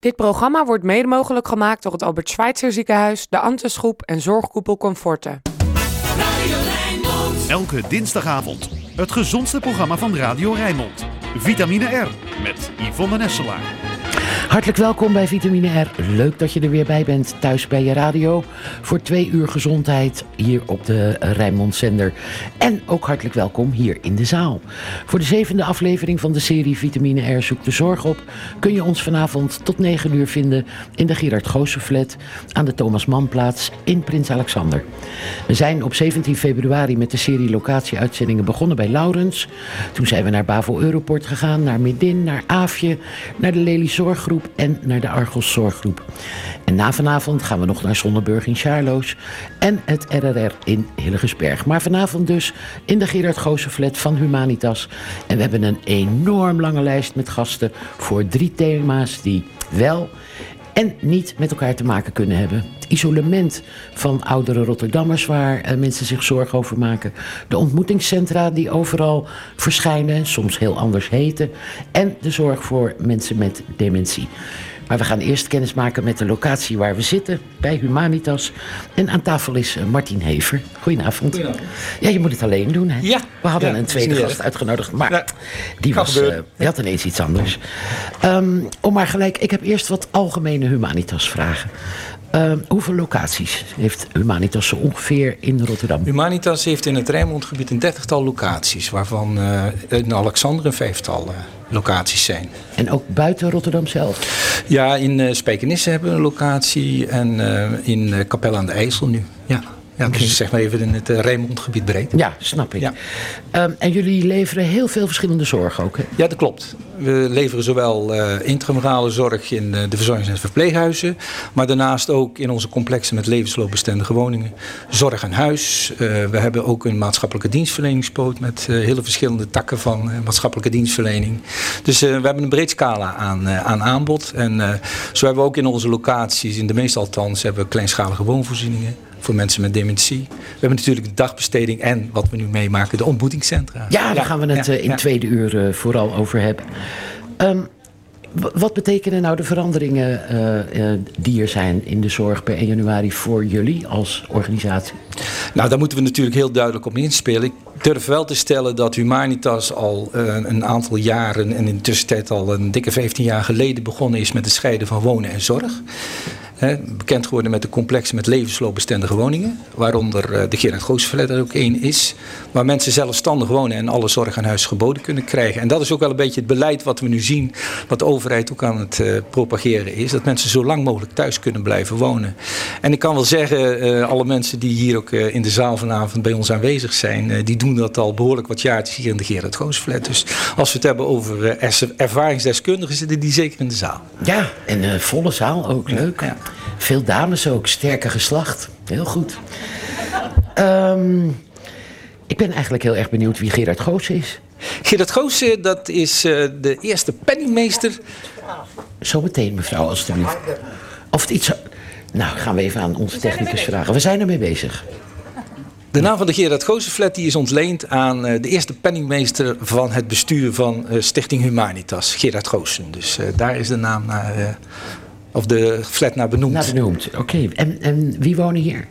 Dit programma wordt mede mogelijk gemaakt door het Albert Schweitzer Ziekenhuis, de Antes Groep en Zorgkoepel Comforten. Elke dinsdagavond het gezondste programma van Radio Rijnmond. Vitamine R met Yvonne Nesselaar. Hartelijk welkom bij Vitamine R. Leuk dat je er weer bij bent thuis bij je radio voor twee uur gezondheid hier op de Rijnmond zender. En ook hartelijk welkom hier in de zaal. Voor de zevende aflevering van de serie Vitamine R zoekt de zorg op kun je ons vanavond tot negen uur vinden in de Gerard Goosenflat aan de Thomas Manplaats in Prins Alexander. We zijn op 17 februari met de serie locatieuitzendingen begonnen bij Laurens. Toen zijn we naar Bavo Europort gegaan, naar Midin, naar Aafje, naar de Lely Zorggroep en naar de Argos Zorggroep. En na vanavond gaan we nog naar Zonneburg in Charloes en het RRR in Hillegersberg. Maar vanavond dus in de Gerard Goosenflat van Humanitas. En we hebben een enorm lange lijst met gasten voor drie thema's die wel en niet met elkaar te maken kunnen hebben. Het isolement van oudere Rotterdammers waar eh, mensen zich zorgen over maken. De ontmoetingscentra die overal verschijnen, soms heel anders heten. En de zorg voor mensen met dementie. Maar we gaan eerst kennis maken met de locatie waar we zitten, bij Humanitas. En aan tafel is uh, Martin Hever. Goedenavond. Goedenavond. Ja, je moet het alleen doen, hè? Ja. We hadden Ja, een tweede gast erg. uitgenodigd, maar Ja, die, was, eh, die had ineens iets anders. Ehm, om maar gelijk, ik heb eerst wat algemene Humanitas vragen. Ehm, hoeveel locaties heeft Humanitas zo ongeveer in Rotterdam? Humanitas heeft in het Rijnmondgebied een dertigtal locaties, waarvan eh, in Alexander een vijftal eh, locaties zijn. En ook buiten Rotterdam zelf? Ja, in eh Spijkenisse hebben we een locatie en eh, in eh, Capelle aan de IJssel nu. Ja, ja dus zeg maar even in het uh, Rijnmondgebied breed. Ja, snap ik. Ja. Ehm, en jullie leveren heel veel verschillende zorg ook, hè? Ja, dat klopt. We leveren zowel eh intramurale zorg in eh, de verzorgings- en verpleeghuizen, maar daarnaast ook in onze complexen met levensloopbestendige woningen. Zorg aan huis. We hebben ook een maatschappelijke dienstverleningspoot met hele verschillende takken van maatschappelijke dienstverlening. Dus we hebben een breed scala aan, aan aanbod. En zo hebben we ook in onze locaties, in de meeste althans, hebben we kleinschalige woonvoorzieningen. Voor mensen met dementie. We hebben natuurlijk de dagbesteding en wat we nu meemaken, de ontmoetingscentra. Ja, daar gaan we het ja, eh, in ja. tweede uur eh, vooral over hebben. Ehm, wat betekenen nou de veranderingen eh, die er zijn in de zorg per 1 januari voor jullie als organisatie? Nou, daar moeten we natuurlijk heel duidelijk op inspelen. Ik durf wel te stellen dat Humanitas al een aantal jaren en in de tussentijd al een dikke 15 jaar geleden begonnen is met het scheiden van wonen en zorg. Bekend geworden met de complexen met levensloopbestendige woningen, waaronder eh, de Gerard Goosverlet er ook één is, waar mensen zelfstandig wonen en alle zorg aan huis geboden kunnen krijgen. En dat is ook wel een beetje het beleid wat we nu zien, wat de overheid ook aan het eh, propageren is, dat mensen zo lang mogelijk thuis kunnen blijven wonen. En ik kan wel zeggen, eh, alle mensen die hier ook in de zaal vanavond bij ons aanwezig zijn, die doen dat al behoorlijk wat jaartjes hier in de Gerard Goosflat. Dus als we het hebben over ervaringsdeskundigen, zitten die zeker in de zaal. Ja, en volle zaal ook, leuk. Ja. Veel dames ook, sterke geslacht. Heel goed. Ehm, ik ben eigenlijk heel erg benieuwd wie Gerard Goos is. Gerard Goossen, dat is eh, de eerste penningmeester. Zometeen, mevrouw, alstublieft. Of het iets... Nou, gaan we even aan onze technicus vragen. We zijn ermee bezig. De naam van de Gerard Goosenflat die is ontleend aan eh, de eerste penningmeester van het bestuur van eh, Stichting Humanitas, Gerard Goossen. Dus eh, daar is de naam naar, eh, of de flat naar benoemd. Nou, benoemd. Oké, en, en wie wonen hier?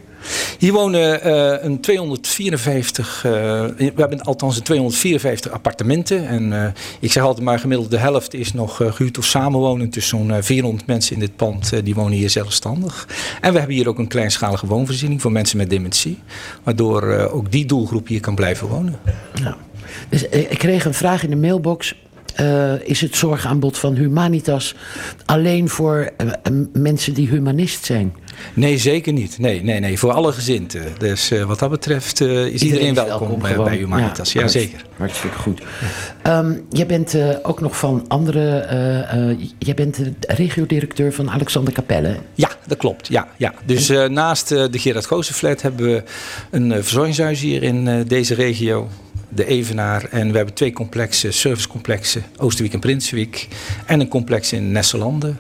Hier wonen eh, een 254, eh, we hebben althans een 254 appartementen. En eh, ik zeg altijd maar gemiddeld de helft is nog eh, gehuurd of samenwonen. Dus zo'n eh, 400 mensen in dit pand, die wonen hier zelfstandig. En we hebben hier ook een kleinschalige woonvoorziening voor mensen met dementie. Waardoor ook die doelgroep hier kan blijven wonen. Nou, dus, ik kreeg een vraag in de mailbox. Eh, is het zorgaanbod van Humanitas alleen voor eh, mensen die humanist zijn? Nee, zeker niet. Nee, nee, nee. Voor alle gezinten. Dus eh, wat dat betreft is iedereen, welkom, bij Humanitas. Ja, zeker. Hartstikke goed. Ehm, jij bent ook nog van andere... jij bent de regiodirecteur van Alexander Capelle. Ja, dat klopt. Ja, ja. Dus naast de Gerard Goosenflat hebben we een verzorgingshuis hier in deze regio. De Evenaar. En we hebben twee complexen, servicecomplexen. Oosterwijk en Prinswijk. En een complex in Nesselanden.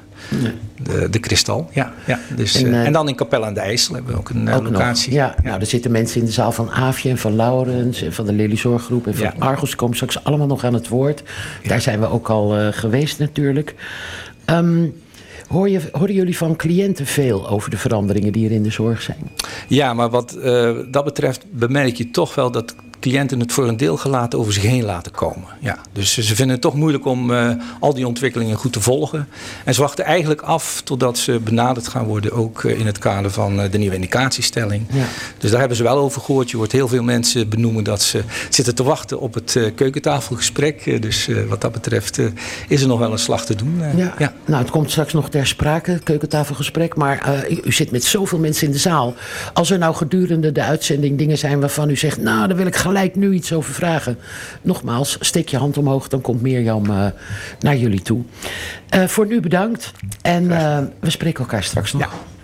De, de Kristal. Ja, ja. Dus, En, eh, eh, en dan in Capelle aan de IJssel hebben we ook een eh, Ook locatie. Ja, nou, er zitten mensen in de zaal van Aafje en van Laurens en van de Lely Zorggroep en van Ja. Argos. komen straks allemaal nog aan het woord. Daar zijn we ook al geweest natuurlijk. Ehm, Hoor je, horen jullie van cliënten veel over de veranderingen die er in de zorg zijn? Ja, maar wat uh, dat betreft bemerk je toch wel dat cliënten het voor een deel gelaten over zich heen laten komen. Ja, dus ze vinden het toch moeilijk om uh, al die ontwikkelingen goed te volgen. En ze wachten eigenlijk af totdat ze benaderd gaan worden, ook uh, in het kader van uh, de nieuwe indicatiestelling. Ja. Dus daar hebben ze wel over gehoord. Je hoort heel veel mensen benoemen dat ze zitten te wachten op het keukentafelgesprek. dus wat dat betreft is er nog wel een slag te doen. Ja. ja. Nou, het komt straks nog ter sprake, het keukentafelgesprek. Maar u zit met zoveel mensen in de zaal. Als er nou gedurende de uitzending dingen zijn waarvan u zegt, nou, daar wil ik gelijk nu iets over vragen. Nogmaals, steek je hand omhoog, dan komt Mirjam uh, naar jullie toe. Uh, voor nu bedankt en uh, we spreken elkaar straks nog. Ja.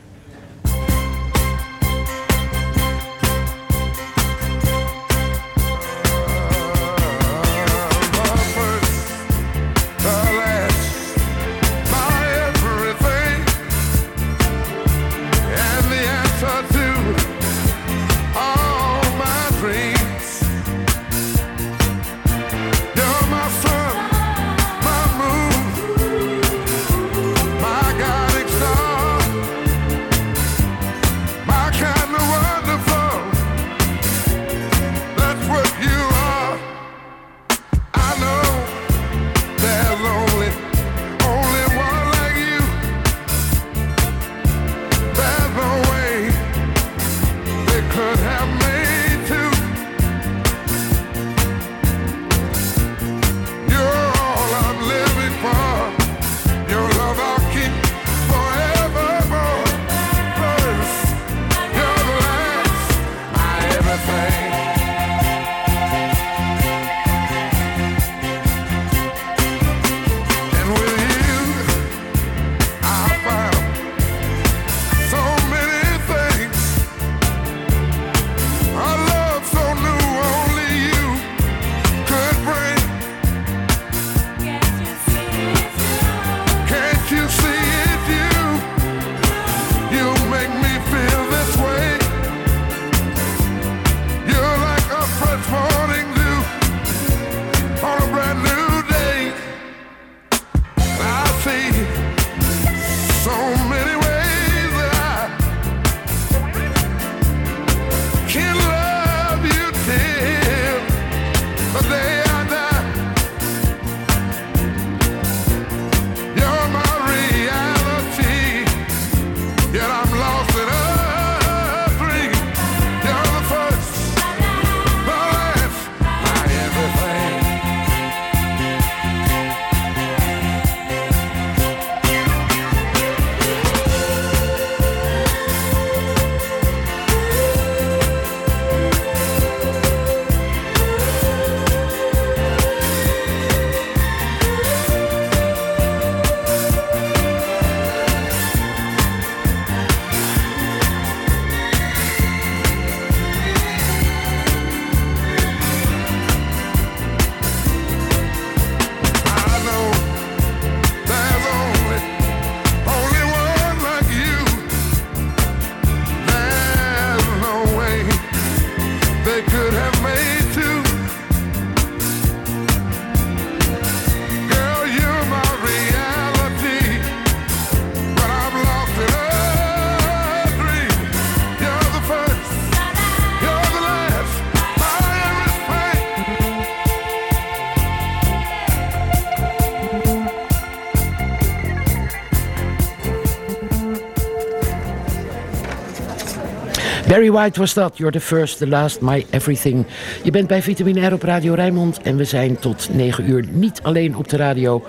Barry White was dat. You're the first, the last, my everything. Je bent bij Vitamine R op Radio Rijnmond. En we zijn tot 9 uur niet alleen op de radio.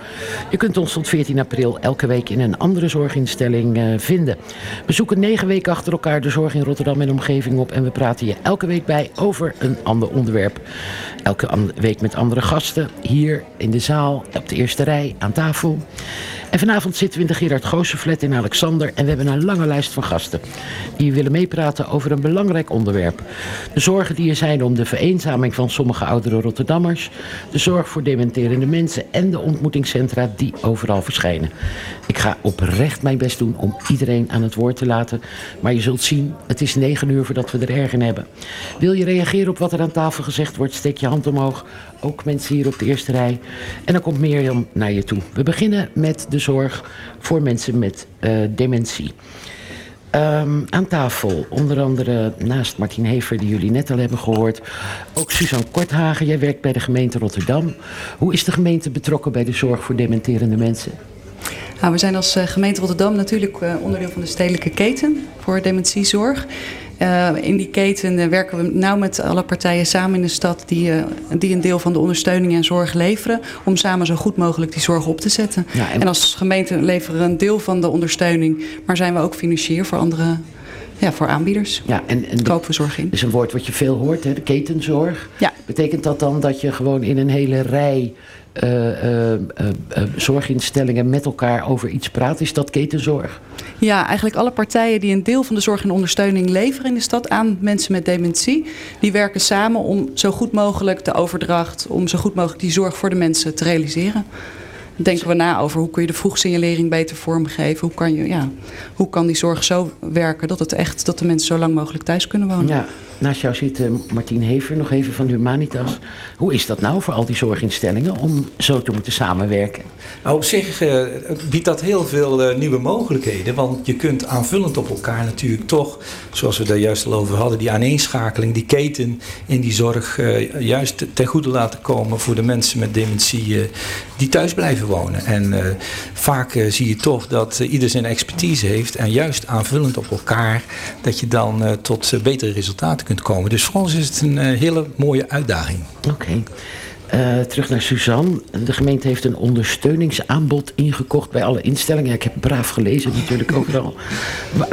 Je kunt ons tot 14 april elke week in een andere zorginstelling uh, vinden. We zoeken negen weken achter elkaar de zorg in Rotterdam en omgeving op. En we praten je elke week bij over een ander onderwerp. Elke week met andere gasten. Hier in de zaal, op de eerste rij, aan tafel. Vanavond zitten we in de Gerard Goosenflat in Alexander. En we hebben een lange lijst van gasten. Die willen meepraten over een belangrijk onderwerp. De zorgen die er zijn om de vereenzaming van sommige oudere Rotterdammers. De zorg voor dementerende mensen. En de ontmoetingscentra die overal verschijnen. Ik ga oprecht mijn best doen om iedereen aan het woord te laten. Maar je zult zien, het is negen uur voordat we er erg in hebben. Wil je reageren op wat er aan tafel gezegd wordt? Steek je hand omhoog ook mensen hier op de eerste rij. En dan komt Mirjam naar je toe. We beginnen met de zorg voor mensen met uh, dementie. Um, aan tafel, onder andere naast Martin Hever, die jullie net al hebben gehoord, ook Suzanne Korthagen. Jij werkt bij de gemeente Rotterdam. Hoe is de gemeente betrokken bij de zorg voor dementerende mensen? Nou, we zijn als uh, gemeente Rotterdam natuurlijk uh, onderdeel van de stedelijke keten voor dementiezorg. Uh, in die keten werken we nauw met alle partijen samen in de stad die, die een deel van de ondersteuning en zorg leveren. Om samen zo goed mogelijk die zorg op te zetten. Ja, en... en... als gemeente leveren we een deel van de ondersteuning, maar zijn we ook financier voor andere ja, voor aanbieders. Ja, en, en kopen we zorg in. is een woord wat je veel hoort, hè, de ketenzorg. Ja. Betekent dat dan dat je gewoon in een hele rij uh, uh, zorginstellingen met elkaar over iets praat? Is dat ketenzorg? Ja, eigenlijk alle partijen die een deel van de zorg en ondersteuning leveren in de stad aan mensen met dementie, die werken samen om zo goed mogelijk de overdracht, om zo goed mogelijk die zorg voor de mensen te realiseren denken we na over hoe kun je de vroegsignalering beter vormgeven. Hoe kan, je, ja, hoe kan die zorg zo werken dat, het echt, dat de mensen zo lang mogelijk thuis kunnen wonen. Ja, naast jou zit uh, Martien Hever, nog even van Humanitas. Hoe is dat nou voor al die zorginstellingen om zo te moeten samenwerken? Nou, op zich uh, biedt dat heel veel uh, nieuwe mogelijkheden. Want je kunt aanvullend op elkaar natuurlijk toch, zoals we daar juist al over hadden, die aaneenschakeling, die keten in die zorg juist ten goede laten komen voor de mensen met dementie die thuis blijven wonen. En vaak zie je toch dat ieder zijn expertise heeft en juist aanvullend op elkaar, dat je dan tot betere resultaten Dus voor ons is het een hele mooie uitdaging. Oké. Uh, terug naar Suzanne. De gemeente heeft een ondersteuningsaanbod ingekocht bij alle instellingen. ik heb braaf gelezen natuurlijk overal.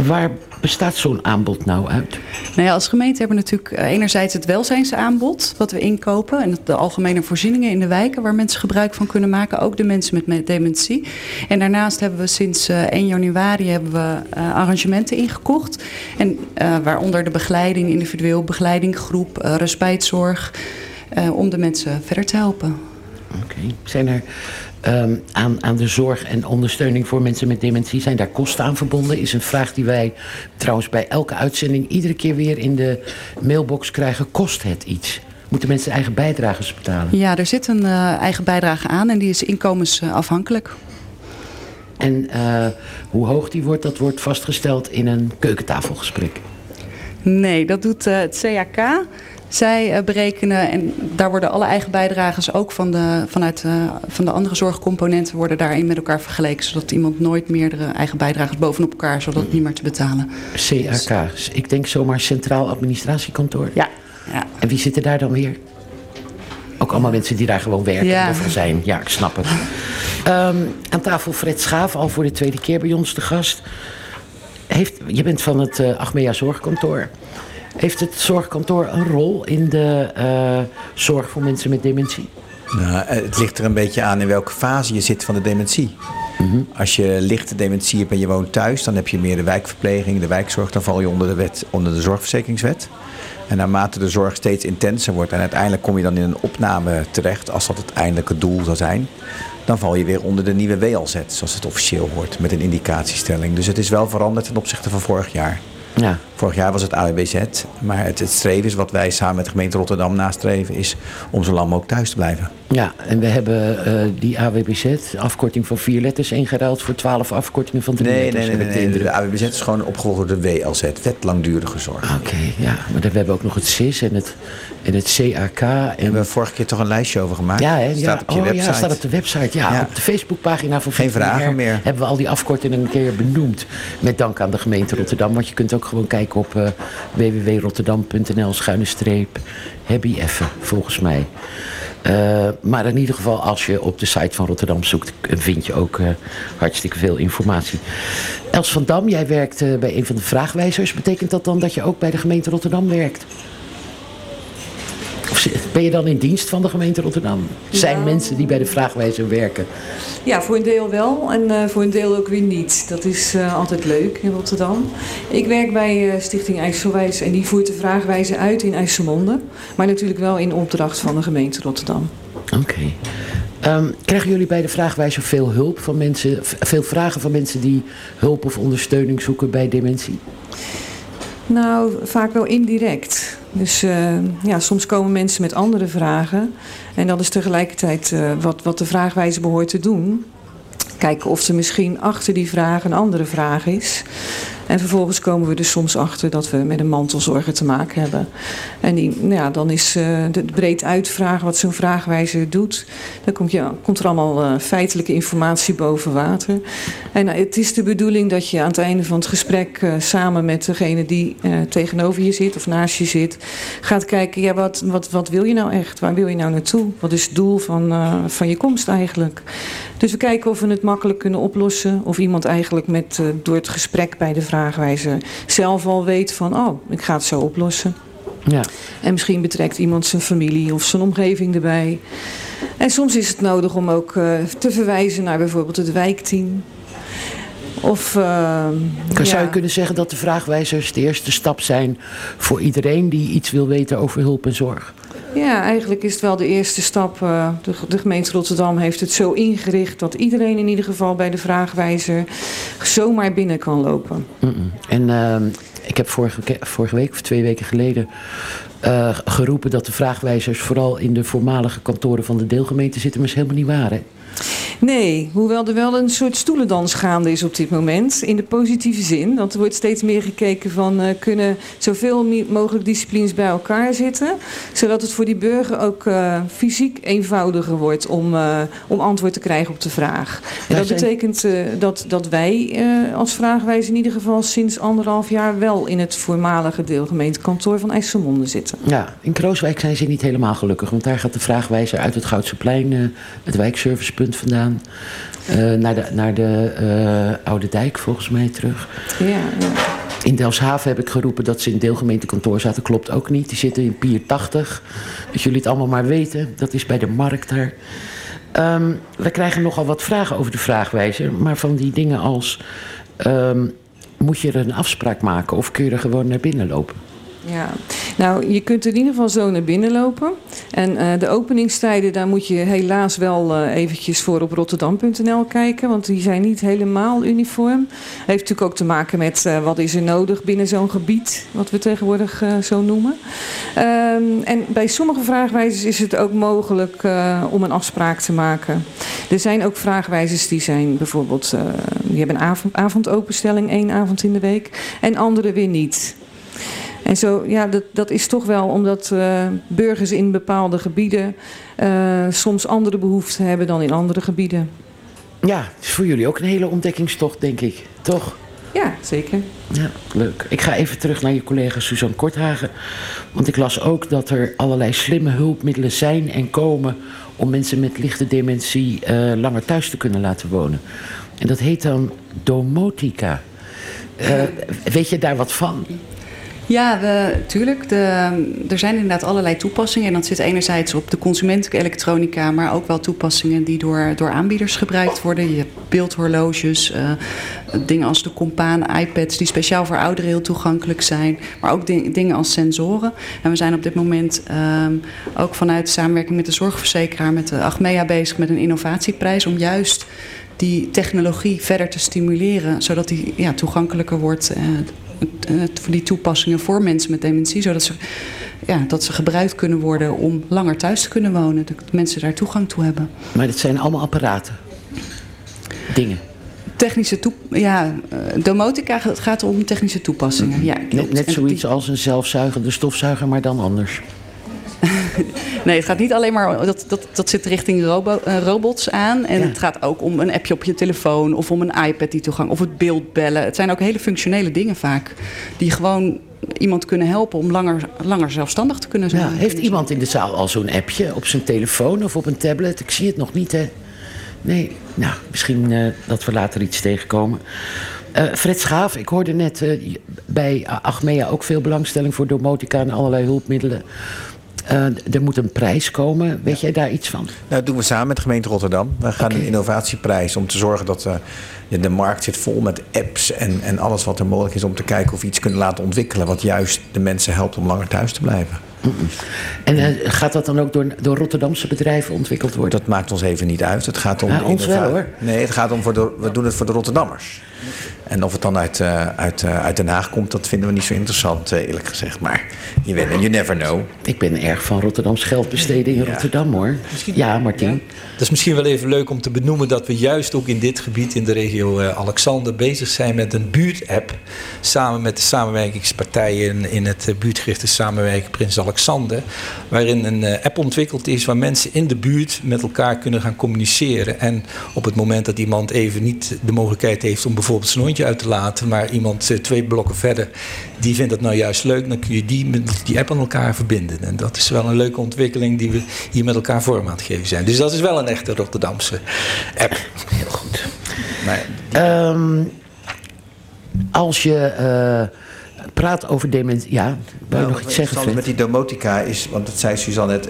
waar bestaat zo'n aanbod nou uit? Nou ja, als gemeente hebben we natuurlijk eh, enerzijds het welzijnsaanbod... wat we inkopen en de algemene voorzieningen in de wijken... waar mensen gebruik van kunnen maken, ook de mensen met dementie. En daarnaast hebben we sinds 1 eh, januari hebben we, arrangementen ingekocht. En waaronder de begeleiding, individueel begeleiding, groep, respijtzorg... Uh, om de mensen verder te helpen. Oké. Zijn er um, aan, aan de zorg en ondersteuning voor mensen met dementie, zijn daar kosten aan verbonden? Is een vraag die wij trouwens bij elke uitzending iedere keer weer in de mailbox krijgen. Kost het iets? Moeten mensen eigen bijdrages betalen? Ja, er zit een uh, eigen bijdrage aan en die is inkomensafhankelijk. En uh, hoe hoog die wordt, dat wordt vastgesteld in een keukentafelgesprek? Nee, dat doet uh, het CAK. Zij uh, berekenen, en daar worden alle eigen bijdragers ook van de, vanuit uh, van de andere zorgcomponenten worden daarin met elkaar vergeleken. Zodat iemand nooit meerdere eigen bijdragers bovenop elkaar, zodat het niet meer te betalen. CAK, ik denk zomaar Centraal Administratiekantoor. Ja. ja. En wie zitten daar dan weer? Ook allemaal mensen die daar gewoon werken ja. of zijn. Ja, ik snap het. Um, aan tafel Fred Schaaf, al voor de tweede keer bij ons te gast. Heeft, je bent van het uh, Achmea Zorgkantoor. Heeft het zorgkantoor een rol in de uh, zorg voor mensen met dementie? Nou, het ligt er een beetje aan in welke fase je zit van de dementie. Mm -hmm. Als je lichte dementie hebt en je woont thuis, dan heb je meer de wijkverpleging, de wijkzorg. Dan val je onder de, wet, onder de zorgverzekeringswet. En naarmate de zorg steeds intenser wordt en uiteindelijk kom je dan in een opname terecht, als dat het eindelijke doel zou zijn, dan val je weer onder de nieuwe WLZ, zoals het officieel wordt, met een indicatiestelling. Dus het is wel veranderd ten opzichte van vorig jaar. Ja. Vorig jaar was het AWBZ, maar het, het streven is wat wij samen met de gemeente Rotterdam nastreven, is om zo lang mogelijk thuis te blijven. Ja, en we hebben uh, die AWBZ, afkorting van vier letters, ingeruild voor twaalf afkortingen van drie nee, letters. Nee, nee, nee, nee, de AWBZ is gewoon opgevolgd door de WLZ, Wet Langdurige Zorg. Oké, okay, ja, maar we hebben ook nog het CIS en het, en het CAK. En... We hebben vorige keer toch een lijstje over gemaakt? Ja, hè, staat ja. op je oh, website. Ja, staat op de website. Ja, ja. op de Facebookpagina van Geen vragen meer. Hebben we al die afkortingen een keer benoemd. Met dank aan de gemeente Rotterdam. Want je kunt ook gewoon kijken op uh, www.rotterdam.nl schuine streep. Even, volgens mij. Uh, maar in ieder geval, als je op de site van Rotterdam zoekt, vind je ook uh, hartstikke veel informatie. Els van Dam, jij werkt uh, bij een van de vraagwijzers. Betekent dat dan dat je ook bij de gemeente Rotterdam werkt? Of ben je dan in dienst van de gemeente Rotterdam? Zijn ja. mensen die bij de vraagwijzer werken? Ja, voor een deel wel en uh, voor een deel ook weer niet. Dat is uh, altijd leuk in Rotterdam. Ik werk bij uh, Stichting IJsselwijs en die voert de vraagwijzer uit in IJsselmonde. Maar natuurlijk wel in opdracht van de gemeente Rotterdam. Oké. Okay. Um, krijgen jullie bij de vraagwijzer veel hulp van mensen, veel vragen van mensen die hulp of ondersteuning zoeken bij dementie? Nou, vaak wel indirect. Dus uh, ja, soms komen mensen met andere vragen. En dat is tegelijkertijd uh, wat, wat de vraagwijze behoort te doen. Kijken of er misschien achter die vraag een andere vraag is. En vervolgens komen we er soms achter dat we met een mantelzorger te maken hebben. En die, nou ja, dan is uh, de breed uitvragen wat zo'n vraagwijzer doet. Dan komt, je, komt er allemaal uh, feitelijke informatie boven water. En uh, het is de bedoeling dat je aan het einde van het gesprek samen met degene die tegenover je zit of naast je zit, gaat kijken, ja, wat, wat, wat wil je nou echt? Waar wil je nou naartoe? Wat is het doel van, van je komst eigenlijk? Dus we kijken of we het makkelijk kunnen oplossen. Of iemand eigenlijk met, door het gesprek bij de vraagwijzer zelf al weet van, oh, ik ga het zo oplossen. Ja. En misschien betrekt iemand zijn familie of zijn omgeving erbij. En soms is het nodig om ook uh, te verwijzen naar bijvoorbeeld het wijkteam. Of, uh, Zou ja. je kunnen zeggen dat de vraagwijzers de eerste stap zijn voor iedereen die iets wil weten over hulp en zorg? Ja, eigenlijk is het wel de eerste stap. Uh, de, gemeente Rotterdam heeft het zo ingericht dat iedereen in ieder geval bij de vraagwijzer zomaar binnen kan lopen. En uh, ik heb vorige, week of twee weken geleden uh, geroepen dat de vraagwijzers vooral in de voormalige kantoren van de deelgemeente zitten, maar is helemaal niet waar. Hè? Nee, hoewel er wel een soort stoelendans gaande is op dit moment. In de positieve zin. Want er wordt steeds meer gekeken van uh, kunnen zoveel mogelijk disciplines bij elkaar zitten. Zodat het voor die burger ook uh, fysiek eenvoudiger wordt om, uh, om antwoord te krijgen op de vraag. En dat betekent dat, dat wij als vraagwijzer in ieder geval sinds anderhalf jaar wel in het voormalige deelgemeentekantoor van IJsselmonde zitten. Ja, in Krooswijk zijn ze niet helemaal gelukkig. Want daar gaat de vraagwijzer uit het Goudseplein, het wijkservicepunt vandaan. Uh, naar de, naar de uh, Oude Dijk volgens mij terug. Ja, ja. In Delfshaven heb ik geroepen dat ze in deelgemeentekantoor zaten. Klopt ook niet. Die zitten in Pier 80. Dat jullie het allemaal maar weten. Dat is bij de markt daar. Um, we krijgen nogal wat vragen over de vraagwijzer. Maar van die dingen als... Um, moet je er een afspraak maken of kun je er gewoon naar binnen lopen? Ja, nou je kunt in ieder geval zo naar binnen lopen. En uh, de openingstijden, daar moet je helaas wel uh, eventjes voor op rotterdam.nl kijken. Want die zijn niet helemaal uniform. Heeft natuurlijk ook te maken met uh, wat is er nodig binnen zo'n gebied. Wat we tegenwoordig zo noemen. Um, en bij sommige vraagwijzers is het ook mogelijk om een afspraak te maken. Er zijn ook vraagwijzers die zijn bijvoorbeeld... die hebben een avond, avondopenstelling één avond in de week. En andere weer niet. En zo, ja, dat, dat is toch wel omdat uh, burgers in bepaalde gebieden uh, soms andere behoeften hebben dan in andere gebieden. Ja, het is voor jullie ook een hele ontdekkingstocht, denk ik. Toch? Ja, zeker. Ja, leuk. Ik ga even terug naar je collega Suzanne Korthagen. Want ik las ook dat er allerlei slimme hulpmiddelen zijn en komen om mensen met lichte dementie uh, langer thuis te kunnen laten wonen. En dat heet dan domotica. weet je daar wat van? Ja, tuurlijk. De, er zijn inderdaad allerlei toepassingen. En dat zit enerzijds op de consumentelijke elektronica, maar ook wel toepassingen die door, door aanbieders gebruikt worden. Je hebt beeldhorloges, uh, dingen als de Compaan, iPads, die speciaal voor ouderen heel toegankelijk zijn. Maar ook ding, dingen als sensoren. En we zijn op dit moment um, ook vanuit samenwerking met de zorgverzekeraar, met de Achmea bezig met een innovatieprijs om juist die technologie verder te stimuleren, zodat die ja, toegankelijker wordt. Uh, voor die toepassingen voor mensen met dementie, zodat ze, ja, dat ze gebruikt kunnen worden om langer thuis te kunnen wonen. Dat mensen daar toegang toe hebben. Maar dit zijn allemaal apparaten? Dingen? Technische toe, ja, domotica gaat om technische toepassingen. Ja, net, net zoiets als een zelfzuigende stofzuiger, maar dan anders. nee, het gaat niet alleen maar. Dat, dat, dat zit richting robo, uh, robots aan. En ja. het gaat ook om een appje op je telefoon. Of om een iPad die toegang. Of het beeldbellen. Het zijn ook hele functionele dingen vaak. Die gewoon iemand kunnen helpen om langer, langer zelfstandig te kunnen zijn. Ja, heeft iemand in de zaal al zo'n appje op zijn telefoon of op een tablet? Ik zie het nog niet, hè? Nee, nou, misschien uh, dat we later iets tegenkomen. Uh, Fred Schaaf, ik hoorde net uh, bij Achmea ook veel belangstelling voor domotica en allerlei hulpmiddelen. Uh, er moet een prijs komen. Weet jij daar iets van? Nou, dat doen we samen met de gemeente Rotterdam. We gaan okay. een innovatieprijs om te zorgen dat uh, de markt zit vol met apps en, en alles wat er mogelijk is om te kijken of we iets kunnen laten ontwikkelen wat juist de mensen helpt om langer thuis te blijven. En uh, gaat dat dan ook door, door Rotterdamse bedrijven ontwikkeld worden? Dat maakt ons even niet uit. Het gaat om ah, ons wel hoor. Nee, het gaat om voor de, we doen het voor de Rotterdammers. En of het dan uit, uh, uit, uh, uit Den Haag komt, dat vinden we niet zo interessant, uh, eerlijk gezegd. Maar je weet, you never know. Ik ben erg van Rotterdams geldbesteding in ja. Rotterdam, hoor. Misschien, ja, Martin. Ja. Dat is misschien wel even leuk om te benoemen dat we juist ook in dit gebied, in de regio Alexander, bezig zijn met een buurtapp. Samen met de samenwerkingspartijen in het buurtgerichte samenwerking Prins Alexander. Waarin een app ontwikkeld is waar mensen in de buurt met elkaar kunnen gaan communiceren. En op het moment dat iemand even niet de mogelijkheid heeft om bijvoorbeeld zijn hondje uit te laten, maar iemand eh, twee blokken verder, die vindt dat nou juist leuk, dan kun je die met die app aan elkaar verbinden. En dat is wel een leuke ontwikkeling die we hier met elkaar vorm aan het geven zijn. Dus dat is wel een echte Rotterdamse app. Heel goed. Maar um, als je uh, praat over dementie. Ja, wil je nog iets zeggen? Met die domotica is, want dat zei Suzanne net,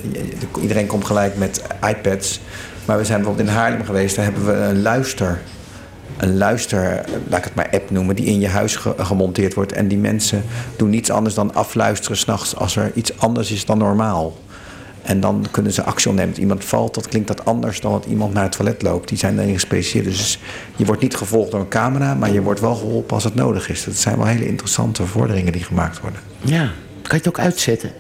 iedereen komt gelijk met iPads. Maar we zijn bijvoorbeeld in Haarlem geweest, daar hebben we een luister een luister, laat ik het maar app noemen, die in je huis gemonteerd wordt. En die mensen doen niets anders dan afluisteren s'nachts als er iets anders is dan normaal. En dan kunnen ze actie ondernemen. Iemand valt, dat klinkt dat anders dan dat iemand naar het toilet loopt. Die zijn daarin gespecialiseerd. Dus je wordt niet gevolgd door een camera, maar je wordt wel geholpen als het nodig is. Dat zijn wel hele interessante vorderingen die gemaakt worden. Ja, kan je het ook uitzetten?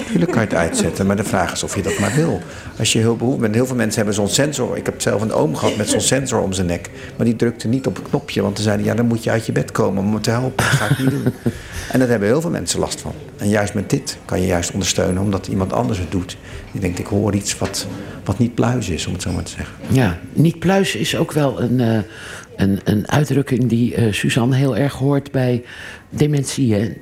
Natuurlijk kan je het uitzetten, maar de vraag is of je dat maar wil. Als je heel behoefte bent, heel veel mensen hebben zo'n sensor. Ik heb zelf een oom gehad met zo'n sensor om zijn nek. Maar die drukte niet op het knopje, want ze zeiden: ja, dan moet je uit je bed komen om me te helpen. Dat ga ik niet doen. En daar hebben heel veel mensen last van. En juist met dit kan je juist ondersteunen, omdat iemand anders het doet. Die denkt: ik hoor iets wat, wat niet pluis is, om het zo maar te zeggen. Ja, niet pluis is ook wel een. Uh, een, een uitdrukking die uh, Suzanne heel erg hoort bij dementie.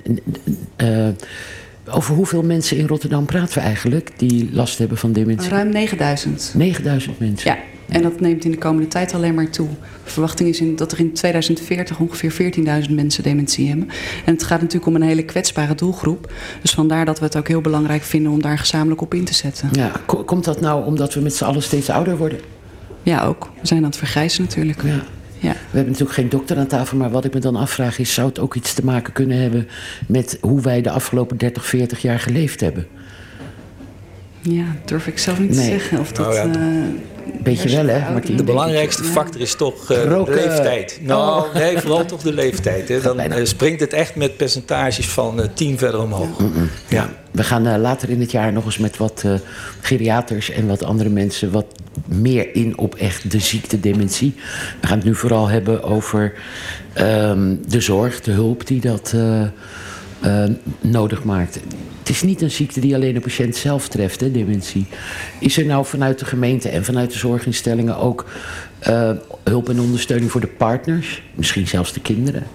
Over hoeveel mensen in Rotterdam praten we eigenlijk die last hebben van dementie? Ruim 9000. 9000 mensen? Ja, en dat neemt in de komende tijd alleen maar toe. De verwachting is in, dat er in 2040 ongeveer 14.000 mensen dementie hebben. En het gaat natuurlijk om een hele kwetsbare doelgroep. Dus vandaar dat we het ook heel belangrijk vinden om daar gezamenlijk op in te zetten. Ja, komt dat nou omdat we met z'n allen steeds ouder worden? Ja, ook. We zijn aan het vergrijzen natuurlijk. Ja. Ja. We hebben natuurlijk geen dokter aan tafel, maar wat ik me dan afvraag is: zou het ook iets te maken kunnen hebben met hoe wij de afgelopen 30, 40 jaar geleefd hebben? Ja, durf ik zelf niet te zeggen. Of dat, oh ja. uh, Beetje wel, hè, Martien? De belangrijkste factor is toch uh, de leeftijd. Nou, oh. nee, vooral toch de leeftijd. Hè. Dan uh, springt het echt met percentages van 10 verder omhoog. Ja. ja. We gaan later in het jaar nog eens met wat geriaters en wat andere mensen... wat meer in op echt de ziekte dementie. We gaan het nu vooral hebben over ehm, de zorg, de hulp die dat uh, uh, nodig maakt. Het is niet een ziekte die alleen de patiënt zelf treft, hè, dementie. Is er nou vanuit de gemeente en vanuit de zorginstellingen ook uh, hulp en ondersteuning voor de partners? Misschien zelfs de kinderen?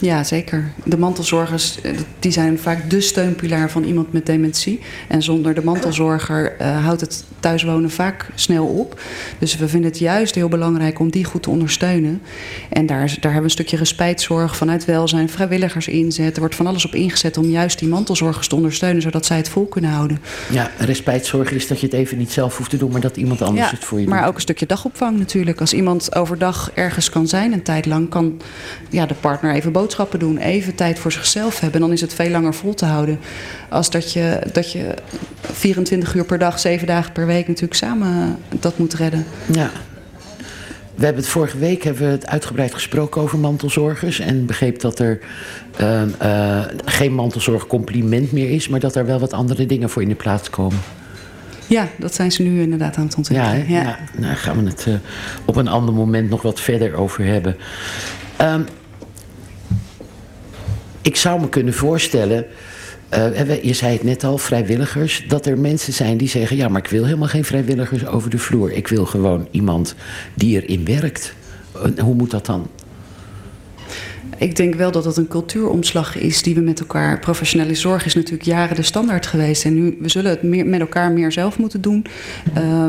Ja, zeker. De mantelzorgers eh, die zijn vaak de steunpilaar van iemand met dementie. En zonder de mantelzorger uh, houdt het thuiswonen vaak snel op. Dus we vinden het juist heel belangrijk om die goed te ondersteunen. En daar, daar hebben we een stukje respijtzorg vanuit welzijn, vrijwilligers inzet. Er wordt van alles op ingezet om juist die mantelzorgers te ondersteunen, zodat zij het vol kunnen houden. Ja, respijtzorg is dat je het even niet zelf hoeft te doen, maar dat iemand anders het voor je doet. Maar ook een stukje dagopvang natuurlijk. Als iemand overdag ergens kan zijn, een tijd lang, kan ja, de partner even boodschappen boodschappen doen, even tijd voor zichzelf hebben, dan is het veel langer vol te houden. Als dat je, dat je 24 uur per dag, 7 dagen per week natuurlijk samen dat moet redden. Ja. We hebben het vorige week hebben we het uitgebreid gesproken over mantelzorgers. En begreep dat er uh, uh, geen mantelzorgcompliment meer is, maar dat er wel wat andere dingen voor in de plaats komen. Ja, dat zijn ze nu inderdaad aan het ontwikkelen. Ja, ja. Nou, daar gaan we het uh, op een ander moment nog wat verder over hebben. Um, ik zou me kunnen voorstellen. Uh, je zei het net al, vrijwilligers. Dat er mensen zijn die zeggen: Ja, maar ik wil helemaal geen vrijwilligers over de vloer. Ik wil gewoon iemand die erin werkt. hoe moet dat dan? Ik denk wel dat dat een cultuuromslag is die we met elkaar. Professionele zorg is natuurlijk jaren de standaard geweest. En nu we zullen het meer, met elkaar meer zelf moeten doen. Uh,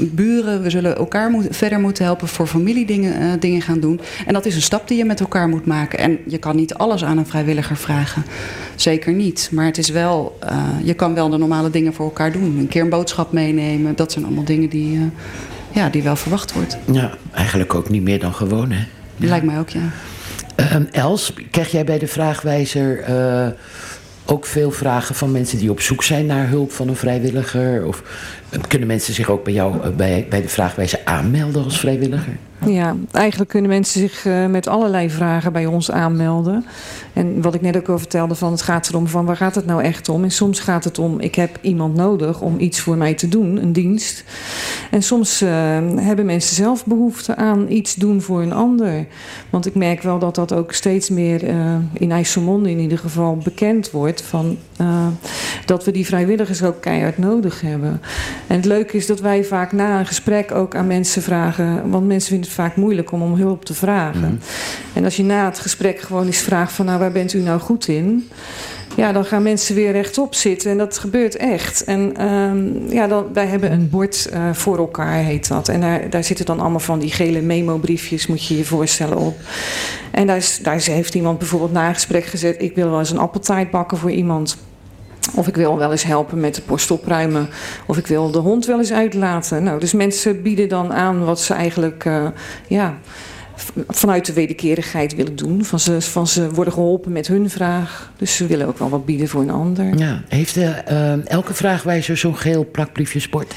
buren, we zullen elkaar moet, verder moeten helpen voor familiedingen uh, dingen gaan doen. En dat is een stap die je met elkaar moet maken. En je kan niet alles aan een vrijwilliger vragen. Zeker niet. Maar het is wel, uh, je kan wel de normale dingen voor elkaar doen. Een keer een boodschap meenemen. Dat zijn allemaal dingen die, uh, ja, die wel verwacht wordt. Ja, eigenlijk ook niet meer dan gewoon, hè? Ja. Lijkt mij ook, ja. Uh, Els, krijg jij bij de vraagwijzer uh, ook veel vragen van mensen die op zoek zijn naar hulp van een vrijwilliger? Of uh, kunnen mensen zich ook bij jou bij, bij de vraagwijzer aanmelden als vrijwilliger? Ja, eigenlijk kunnen mensen zich uh, met allerlei vragen bij ons aanmelden. En wat ik net ook al vertelde, van het gaat erom van waar gaat het nou echt om? En soms gaat het om, ik heb iemand nodig om iets voor mij te doen, een dienst. En soms uh, hebben mensen zelf behoefte aan iets doen voor een ander. Want ik merk wel dat dat ook steeds meer uh, in IJsselmonde in ieder geval bekend wordt. Van, dat we die vrijwilligers ook keihard nodig hebben. En het leuke is dat wij vaak na een gesprek ook aan mensen vragen. Want mensen vinden het vaak moeilijk om om hulp te vragen. Mm. En als je na het gesprek gewoon eens vraagt van nou waar bent u nou goed in? Ja, dan gaan mensen weer rechtop zitten en dat gebeurt echt. En um, ja, dan, wij hebben een bord uh, voor elkaar, heet dat. En daar, daar zitten dan allemaal van die gele memo-briefjes, moet je je voorstellen, op. En daar, is, daar heeft iemand bijvoorbeeld na een gesprek gezet... ik wil wel eens een appeltaart bakken voor iemand... Of ik wil wel eens helpen met de post opruimen. Of ik wil de hond wel eens uitlaten. Nou, dus mensen bieden dan aan wat ze eigenlijk uh, ja, vanuit de wederkerigheid willen doen. Van ze, van ze worden geholpen met hun vraag. Dus ze willen ook wel wat bieden voor een ander. Ja. Heeft de, uh, elke vraagwijzer zo'n geel plakbriefjesport?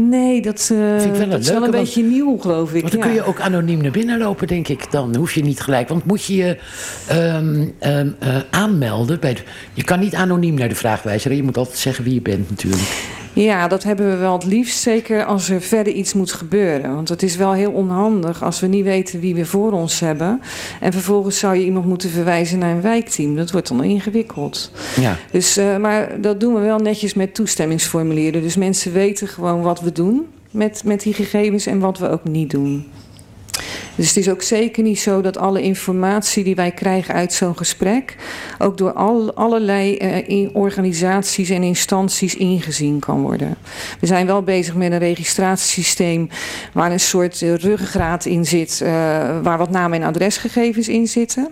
Nee, dat, uh, Vind ik wel dat is wel een beetje nieuw, geloof ik. Want dan kun je ook anoniem naar binnen lopen, denk ik. Dan hoef je niet gelijk. Want moet je je um, um, uh, aanmelden. Bij de, je kan niet anoniem naar de vraagwijzer. Je moet altijd zeggen wie je bent, natuurlijk. Ja, dat hebben we wel het liefst. Zeker als er verder iets moet gebeuren. Want het is wel heel onhandig als we niet weten wie we voor ons hebben. En vervolgens zou je iemand moeten verwijzen naar een wijkteam. Dat wordt dan ingewikkeld. Ja. Dus, uh, maar dat doen we wel netjes met toestemmingsformulieren. Dus mensen weten gewoon wat we doen met, met die gegevens en wat we ook niet doen. Dus het is ook zeker niet zo dat alle informatie die wij krijgen uit zo'n gesprek ook door al, allerlei uh, organisaties en instanties ingezien kan worden. We zijn wel bezig met een registratiesysteem waar een soort uh, ruggengraat in zit, uh, waar wat namen en adresgegevens in zitten.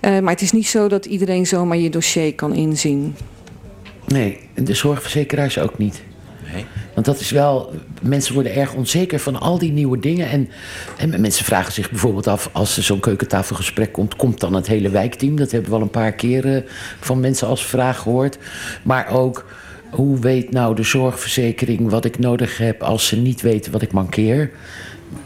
maar het is niet zo dat iedereen zomaar je dossier kan inzien. Nee, de zorgverzekeraars ook niet. Nee. Want dat is wel. Mensen worden erg onzeker van al die nieuwe dingen. En, en mensen vragen zich bijvoorbeeld af. als er zo'n keukentafelgesprek komt. komt dan het hele wijkteam? Dat hebben we al een paar keren van mensen als vraag gehoord. Maar ook. Hoe weet nou de zorgverzekering wat ik nodig heb als ze niet weten wat ik mankeer?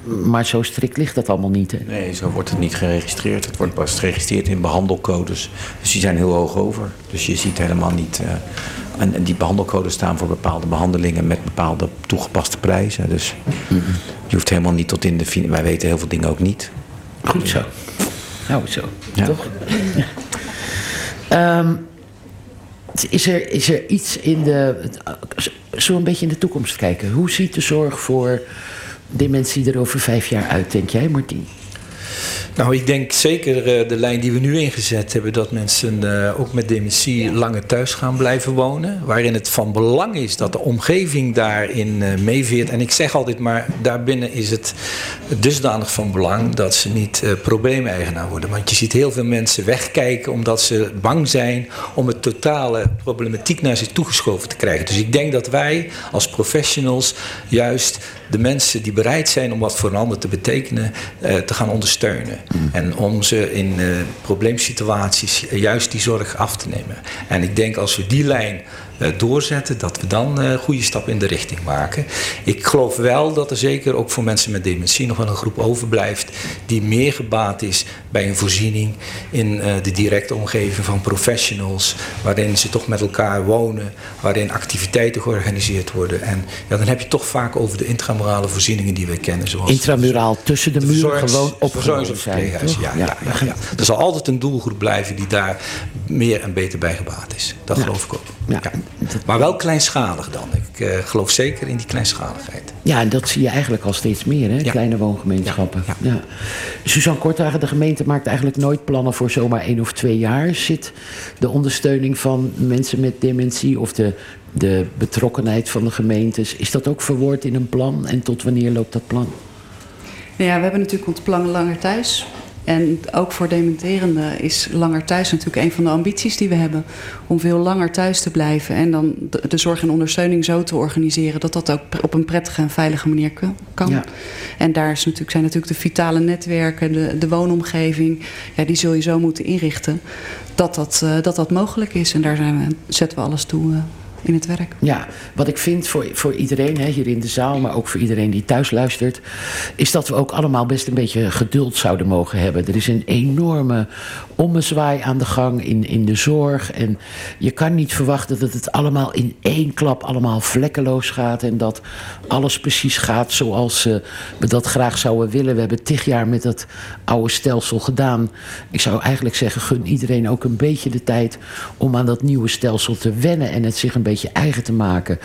Maar zo strikt ligt dat allemaal niet. Hè? Nee, zo wordt het niet geregistreerd. Het wordt pas geregistreerd in behandelcodes. Dus die zijn heel hoog over. Dus je ziet helemaal niet. Uh, en, die behandelcodes staan voor bepaalde behandelingen met bepaalde toegepaste prijzen. Dus je hoeft helemaal niet tot in de. Wij weten heel veel dingen ook niet. Goed zo. Nou, zo. Ja. Toch? um, is, er, is er iets in de. Zo een beetje in de toekomst kijken. Hoe ziet de zorg voor dementie er over vijf jaar uit, denk jij, Martien? Nou, ik denk zeker uh, de lijn die we nu ingezet hebben, dat mensen uh, ook met dementie langer thuis gaan blijven wonen. Waarin het van belang is dat de omgeving daarin uh, meeveert. En ik zeg altijd maar, daarbinnen is het dusdanig van belang dat ze niet probleemeigenaar worden. Want je ziet heel veel mensen wegkijken omdat ze bang zijn om het totale problematiek naar zich toegeschoven te krijgen. Dus ik denk dat wij als professionals juist de mensen die bereid zijn om wat voor een ander te betekenen, te gaan ondersteunen. En om ze in uh, probleemsituaties juist die zorg af te nemen. En ik denk als we die lijn doorzetten, dat we dan uh, goede stappen in de richting maken. Ik geloof wel dat er zeker ook voor mensen met dementie nog wel een groep overblijft die meer gebaat is bij een voorziening in uh, de directe omgeving van professionals, waarin ze toch met elkaar wonen, waarin activiteiten georganiseerd worden. En ja, dan heb je toch vaak over de intramurale voorzieningen die we kennen. Zoals Intramuraal, tussen de, de muren gewoon opgewoond zijn. Ja, ja, ja, ja, Er zal altijd een doelgroep blijven die daar meer en beter bij gebaat is. Dat geloof ik ook. Ja. Maar wel kleinschalig dan. Ik uh, geloof zeker in die kleinschaligheid. Ja, en dat zie je eigenlijk al steeds meer, hè? kleine woongemeenschappen. Ja, ja. Suzanne Korthagen, de gemeente maakt eigenlijk nooit plannen voor zomaar één of twee jaar. Zit de ondersteuning van mensen met dementie of de, de betrokkenheid van de gemeentes, is dat ook verwoord in een plan? En tot wanneer loopt dat plan? Ja, we hebben natuurlijk ons plan Langer Thuis. En ook voor dementerende is langer thuis natuurlijk een van de ambities die we hebben. Om veel langer thuis te blijven en dan de, zorg en ondersteuning zo te organiseren dat dat ook op een prettige en veilige manier kan. Ja. En daar is natuurlijk, zijn natuurlijk de vitale netwerken, de, de woonomgeving, ja, die zul je zo moeten inrichten dat dat, uh, dat dat mogelijk is. En daar zijn we, zetten we alles toe. In het werk. Ja, wat ik vind voor, voor iedereen hè, hier in de zaal, maar ook voor iedereen die thuis luistert, is dat we ook allemaal best een beetje geduld zouden mogen hebben. Er is een enorme ommezwaai aan de gang in, in de zorg. En je kan niet verwachten dat het allemaal in één klap allemaal vlekkeloos gaat. En dat alles precies gaat zoals we dat graag zouden willen. We hebben tig jaar met dat oude stelsel gedaan. Ik zou eigenlijk zeggen, gun iedereen ook een beetje de tijd om aan dat nieuwe stelsel te wennen en het zich een beetje eigen te maken.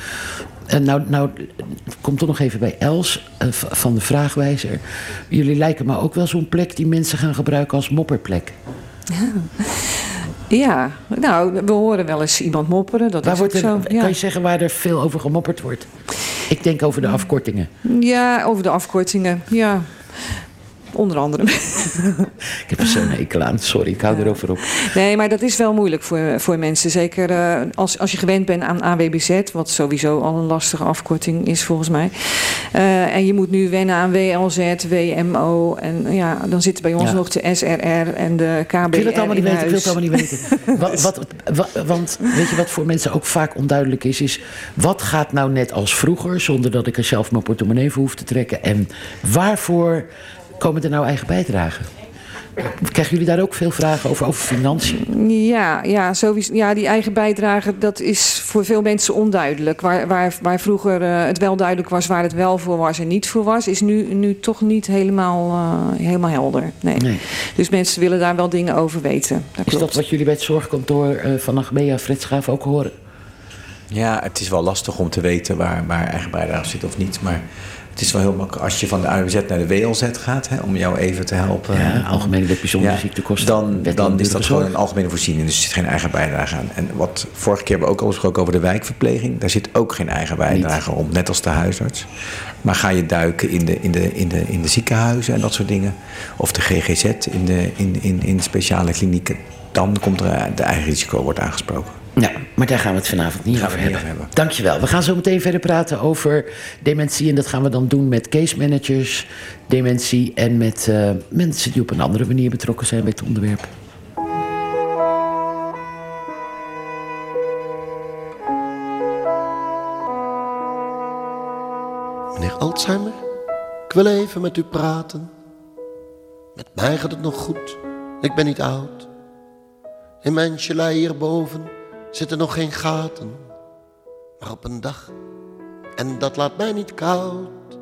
En nou, nou, kom toch nog even bij Els uh, van de Vraagwijzer. Jullie lijken me ook wel zo'n plek die mensen gaan gebruiken als mopperplek. Ja, nou, we horen wel eens iemand mopperen. Dat waar is wordt er, zo. Ja. Kan je zeggen waar er veel over gemopperd wordt? Ik denk over de afkortingen. ja, over de afkortingen. Ja, onder andere. Ik heb er zo'n hekel aan. Sorry, ik hou erover op. Nee, maar dat is wel moeilijk voor, voor mensen. Zeker uh, als, als je gewend bent aan AWBZ, wat sowieso al een lastige afkorting is volgens mij. Uh, en je moet nu wennen aan WLZ, WMO. En ja, dan zitten bij ons Ja. nog de SRR en de KBR. Ik wil het allemaal niet weten, ik wil het allemaal niet weten. wat, wat, wa- want weet je wat voor mensen ook vaak onduidelijk is? Is wat gaat nou net als vroeger, zonder dat ik er zelf mijn portemonnee voor hoef te trekken? En waarvoor komen er nou eigen bijdragen? Krijgen jullie daar ook veel vragen over, over financiën? Ja, ja, sowieso, ja, die eigen bijdrage, dat is voor veel mensen onduidelijk. Waar, waar, waar vroeger eh, het wel duidelijk was waar het wel voor was en niet voor was, is nu, nu toch niet helemaal, eh, helemaal helder. Nee. Nee. Dus mensen willen daar wel dingen over weten. Dat Is klopt. dat wat jullie bij het zorgkantoor eh, van Achmea Fretschaaf ook horen? Ja, het is wel lastig om te weten waar, waar eigen bijdrage zit of niet. Maar het is wel heel makkelijk als je van de AWZ naar de WLZ gaat, hè, om jou even te helpen. Ja, algemene wet bijzondere Ja, ziektekosten. Dan, dan is dat gewoon een algemene voorziening, dus er zit geen eigen bijdrage aan. En wat vorige keer hebben we ook al gesproken over de wijkverpleging, daar zit ook geen eigen bijdrage om, net als de huisarts. Maar ga je duiken in de, in de, in de, in de ziekenhuizen en dat soort dingen, of de GGZ in de, in, in, in speciale klinieken, dan komt er de eigen risico wordt aangesproken. Ja, maar daar gaan we het vanavond niet, over, hebben. over hebben. Dankjewel. We gaan zo meteen verder praten over dementie. En dat gaan we dan doen met case managers, dementie en met eh, mensen die op een andere manier betrokken zijn bij het onderwerp. Meneer Alzheimer, ik wil even met u praten. Met mij gaat het nog goed, ik ben niet oud. In mijn gelei hierboven zitten nog geen gaten. Maar op een dag, en dat laat mij niet koud,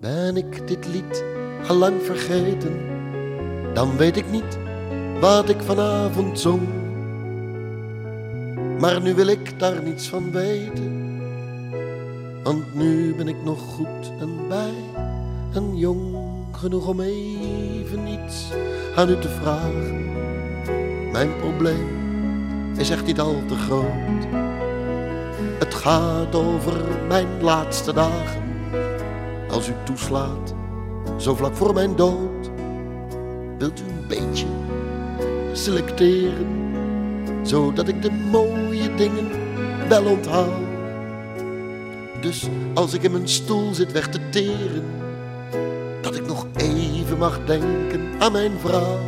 ben ik dit lied al lang vergeten. Dan weet ik niet wat ik vanavond zong. Maar nu wil ik daar niets van weten. Want nu ben ik nog goed en bij en jong genoeg om even iets aan u te vragen. Mijn probleem is echt niet al te groot. Het gaat over mijn laatste dagen. Als u toeslaat, zo vlak voor mijn dood, wilt u een beetje selecteren, zodat ik de mooie dingen wel onthoud. Dus als ik in mijn stoel zit weg te teren, dat ik nog even mag denken aan mijn vrouw,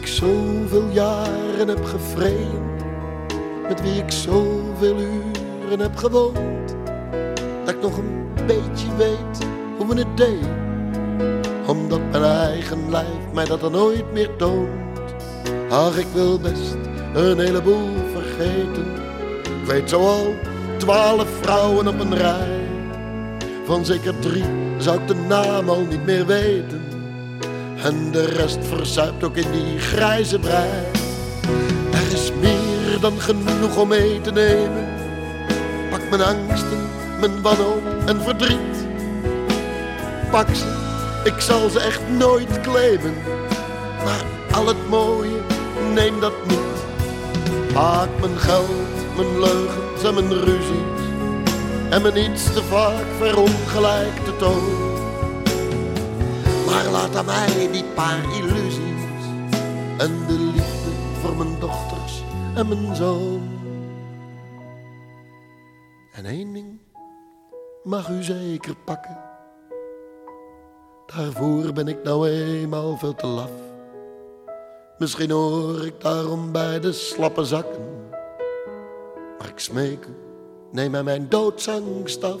ik zoveel jaren heb gevreemd, met wie ik zoveel uren heb gewoond, dat ik nog een beetje weet hoe we het deden, omdat mijn eigen lijf mij dat dan nooit meer toont. Ach, ik wil best een heleboel vergeten, ik weet zo al twaalf vrouwen op een rij. Van zeker drie zou ik de naam al niet meer weten. En de rest verzuipt ook in die grijze brei. Er is meer dan genoeg om mee te nemen. Pak mijn angsten, mijn wanhoop en verdriet. Pak ze, ik zal ze echt nooit claimen. Maar al het mooie, neem dat niet. Pak mijn geld, mijn leugens en mijn ruzies En mijn iets te vaak verongelijkte toon Maar laat aan mij die paar illusies. En de liefde voor mijn dochters en mijn zoon. En één ding mag u zeker pakken. Daarvoor ben ik nou eenmaal veel te laf. Misschien hoor ik daarom bij de slappe zakken. Maar ik smeek u, neem mij mijn doodsangst af,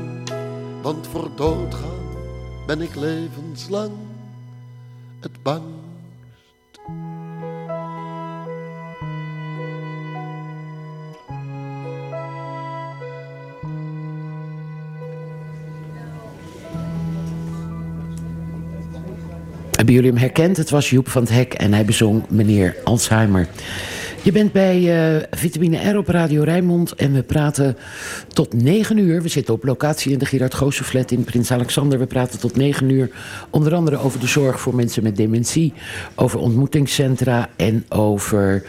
want voor doodgaan ben ik levenslang het bangst. Hebben jullie hem herkend? Het was Joep van het Hek en hij bezong meneer Alzheimer. Je bent bij uh, Vitamine R op Radio Rijnmond en we praten tot 9 uur. We zitten op locatie in de Gerard Goosenflat in Prins Alexander. We praten tot 9 uur onder andere over de zorg voor mensen met dementie, over ontmoetingscentra en over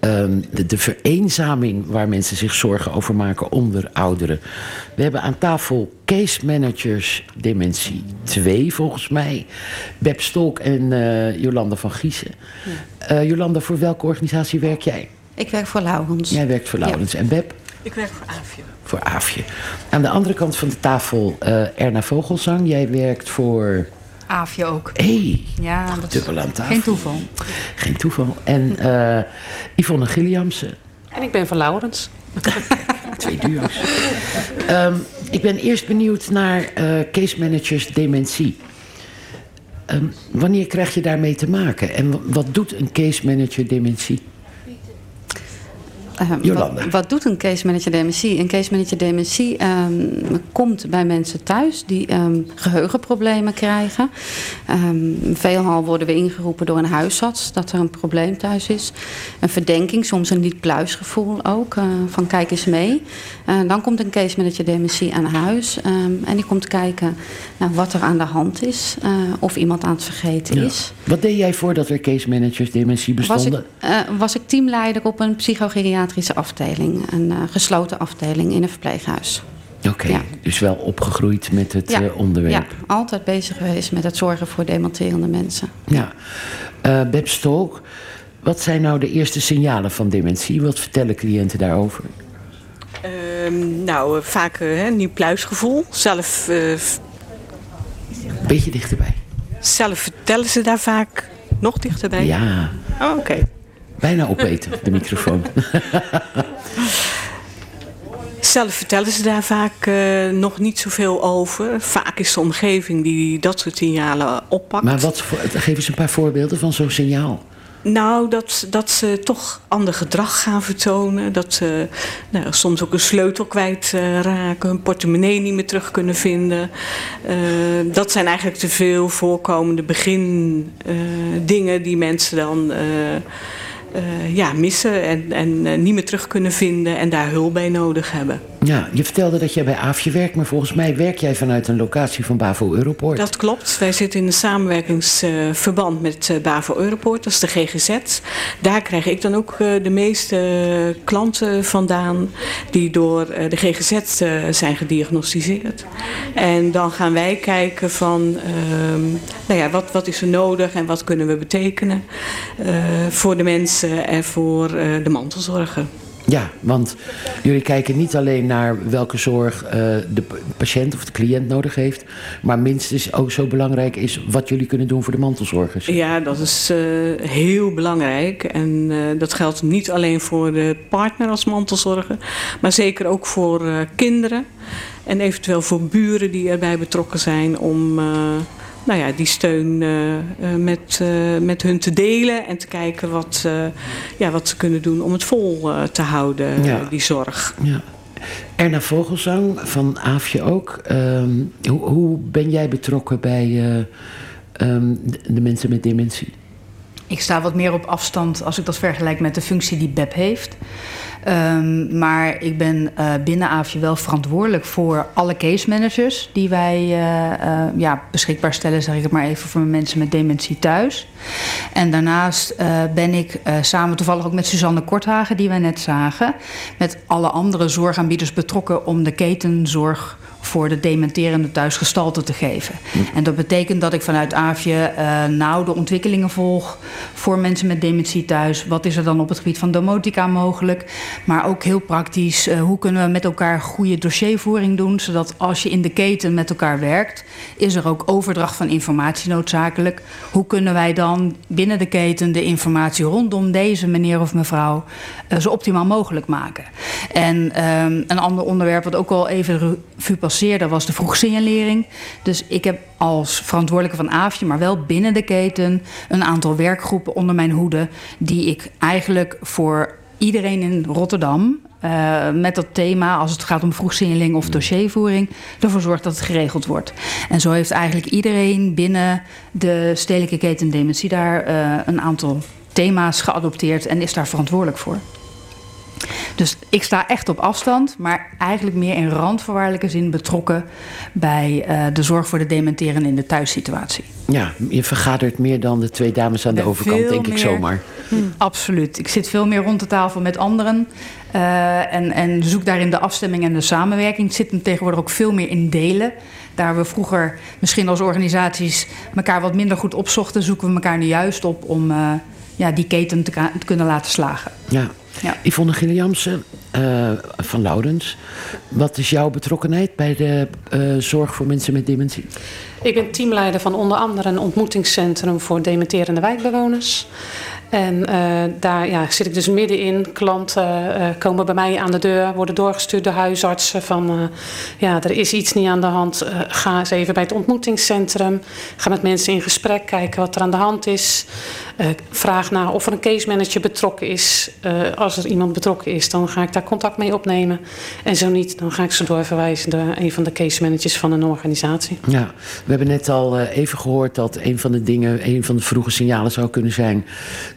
um, de, de vereenzaming waar mensen zich zorgen over maken onder ouderen. We hebben aan tafel case managers dementie 2 volgens mij. Beb Stolk en uh, Jolanda van Giezen. Uh, Jolanda, voor welke organisatie werk jij? Ik werk voor Laurens. Jij werkt voor Laurens. Ja. En Beb? Ik werk voor Aafje. Voor Aafje. Aan de andere kant van de tafel uh, Erna Vogelsang. Jij werkt voor... Aafje ook. Hé, hey, ja, dat dubbel aan tafel. Geen toeval. Geen toeval. En uh, Yvonne Gilliamsen. En ik ben van Laurens. Twee duo's. um, ik ben eerst benieuwd naar uh, case managers dementie. Um, wanneer krijg je daarmee te maken? En wat doet een case manager dementie? Uh, wat, wat, doet een case manager dementie? Een case manager dementie um, komt bij mensen thuis die um, geheugenproblemen krijgen. Um, veelal worden we ingeroepen door een huisarts dat er een probleem thuis is. Een verdenking, soms een niet-pluisgevoel ook, uh, van kijk eens mee. Uh, dan komt een case manager dementie aan huis en die komt kijken naar wat er aan de hand is, of iemand aan het vergeten ja. is. Wat deed jij voordat er case managers dementie bestonden? Was ik, was ik teamleider op een afdeling, een uh, gesloten afdeling in een verpleeghuis. Oké, okay, ja. dus wel opgegroeid met het ja. uh, onderwerp. Ja, altijd bezig geweest met het zorgen voor dementerende mensen. Ja, uh, Beb Stolk, wat zijn nou de eerste signalen van dementie? Wat vertellen cliënten daarover? Um, nou, vaak een nieuw pluisgevoel. Zelf... Beetje dichterbij. Zelf vertellen ze daar vaak nog dichterbij? Ja. Oh, Oké. Okay. Bijna opeten, de microfoon. Zelf vertellen ze daar vaak uh, nog niet zoveel over. Vaak is de omgeving die dat soort signalen oppakt. Maar wat geef eens een paar voorbeelden van zo'n signaal. Nou, dat, dat ze toch ander gedrag gaan vertonen. Dat ze nou, soms ook een sleutel kwijtraken, uh, hun portemonnee niet meer terug kunnen vinden. Uh, dat zijn eigenlijk te veel voorkomende begin uh, dingen die mensen dan uh, ja, missen en, en uh, niet meer terug kunnen vinden en daar hulp bij nodig hebben. Ja, je vertelde dat jij bij AFje werkt, maar volgens mij werk jij vanuit een locatie van Bavo Europoort. Dat klopt. Wij zitten in een samenwerkingsverband met Bavo Europoort, dat is de GGZ. Daar krijg ik dan ook de meeste klanten vandaan die door de GGZ zijn gediagnosticeerd. En dan gaan wij kijken van, nou ja, wat, wat is er nodig en wat kunnen we betekenen voor de mensen en voor uh, de mantelzorger. Ja, want jullie kijken niet alleen naar welke zorg uh, de patiënt of de cliënt nodig heeft, maar minstens ook zo belangrijk is wat jullie kunnen doen voor de mantelzorgers. Ja, dat is uh, heel belangrijk. En uh, dat geldt niet alleen voor de partner als mantelzorger, maar zeker ook voor kinderen en eventueel voor buren die erbij betrokken zijn om nou ja, die steun uh, uh, met, uh, met hun te delen en te kijken wat, ja, wat ze kunnen doen om het vol te houden, ja. die zorg. Ja. Erna Vogelsang van Aafje ook. Um, hoe, hoe, ben jij betrokken bij um, de, de, mensen met dementie? Ik sta wat meer op afstand als ik dat vergelijk met de functie die BEP heeft. Um, maar ik ben uh, binnen AFje wel verantwoordelijk voor alle case managers die wij uh, uh, ja, beschikbaar stellen, zeg ik het maar even, voor mensen met dementie thuis. En daarnaast ben ik samen toevallig ook met Suzanne Korthagen, die wij net zagen, met alle andere zorgaanbieders betrokken om de ketenzorg voor de dementerende thuis gestalte te geven. En dat betekent dat ik vanuit AFje uh, nou de ontwikkelingen volg voor mensen met dementie thuis. Wat is er dan op het gebied van domotica mogelijk? Maar ook heel praktisch, uh, hoe kunnen we met elkaar goede dossiervoering doen, zodat als je in de keten met elkaar werkt, is er ook overdracht van informatie noodzakelijk. Hoe kunnen wij dan binnen de keten de informatie rondom deze meneer of mevrouw uh, zo optimaal mogelijk maken? En um, een ander onderwerp wat ook al even revue passeerde was de vroegsignalering. Dus ik heb als verantwoordelijke van AFje, maar wel binnen de keten, een aantal werkgroepen onder mijn hoede. Die ik eigenlijk voor iedereen in Rotterdam. Uh, met dat thema, als het gaat om vroegsignaling of dossiervoering, ervoor zorgt dat het geregeld wordt. En zo heeft eigenlijk iedereen binnen de stedelijke keten dementie daar uh, een aantal thema's geadopteerd en is daar verantwoordelijk voor. Dus ik sta echt op afstand, maar eigenlijk meer in randvoorwaardelijke zin betrokken bij uh, de zorg voor de dementeren in de thuissituatie. Ja, je vergadert meer dan de twee dames aan de, overkant, denk meer, ik zomaar. Hm. Absoluut. Ik zit veel meer rond de tafel met anderen. Uh, en, en zoek daarin de afstemming en de samenwerking. Het zit hem tegenwoordig ook veel meer in delen. Daar we vroeger misschien als organisaties elkaar wat minder goed opzochten, zoeken we elkaar nu juist op om uh, ja, die keten te, te kunnen laten slagen. Ja, ja. Yvonne Gilliamsen uh, van Laurens. Wat is jouw betrokkenheid bij de uh, zorg voor mensen met dementie? Ik ben teamleider van onder andere een ontmoetingscentrum voor dementerende wijkbewoners. En uh, daar ja, zit ik dus middenin. Klanten uh, komen bij mij aan de deur, worden doorgestuurd door huisartsen van uh, ja, er is iets niet aan de hand. ga eens even bij het ontmoetingscentrum. Ga met mensen in gesprek, kijken wat er aan de hand is. Vraag naar of er een case manager betrokken is. als er iemand betrokken is, dan ga ik daar contact mee opnemen. En zo niet, dan ga ik ze doorverwijzen naar een van de case managers van een organisatie. Ja, we hebben net al even gehoord dat een van de dingen, een van de vroege signalen zou kunnen zijn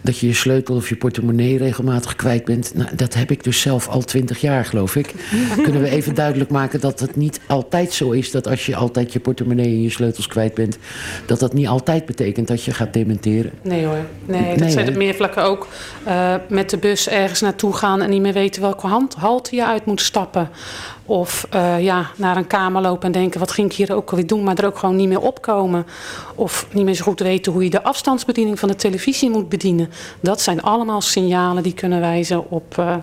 dat je je sleutel of je portemonnee regelmatig kwijt bent. Nou, dat heb ik dus zelf al twintig jaar, geloof ik. Kunnen we even duidelijk maken dat het niet altijd zo is dat als je altijd je portemonnee en je sleutels kwijt bent, dat dat niet altijd betekent dat je gaat dementeren? Nee hoor. Nee, dat nee, zijn het meer vlakken ook. Uh, met de bus ergens naartoe gaan en niet meer weten welke hand, halte je uit moet stappen. Of uh, ja, naar een kamer lopen en denken, wat ging ik hier ook alweer doen? Maar er ook gewoon niet meer opkomen. Of niet meer zo goed weten hoe je de afstandsbediening van de televisie moet bedienen. Dat zijn allemaal signalen die kunnen wijzen op, uh,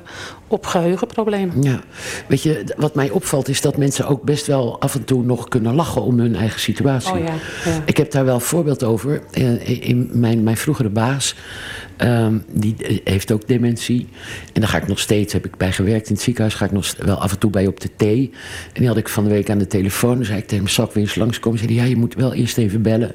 op geheugenproblemen. Ja, weet je, wat mij opvalt is dat mensen ook best wel af en toe nog kunnen lachen om hun eigen situatie. Oh ja, ja. Ik heb daar wel een voorbeeld over. In mijn, mijn vroegere baas, um, die heeft ook dementie. En daar ga ik nog steeds, heb ik bij gewerkt in het ziekenhuis, ga ik nog wel af en toe bij op de thee. En die had ik van de week aan de telefoon. Dan zei ik tegen hem, zal ik weer eens langskomen? Zei hij, ja, je moet wel eerst even bellen.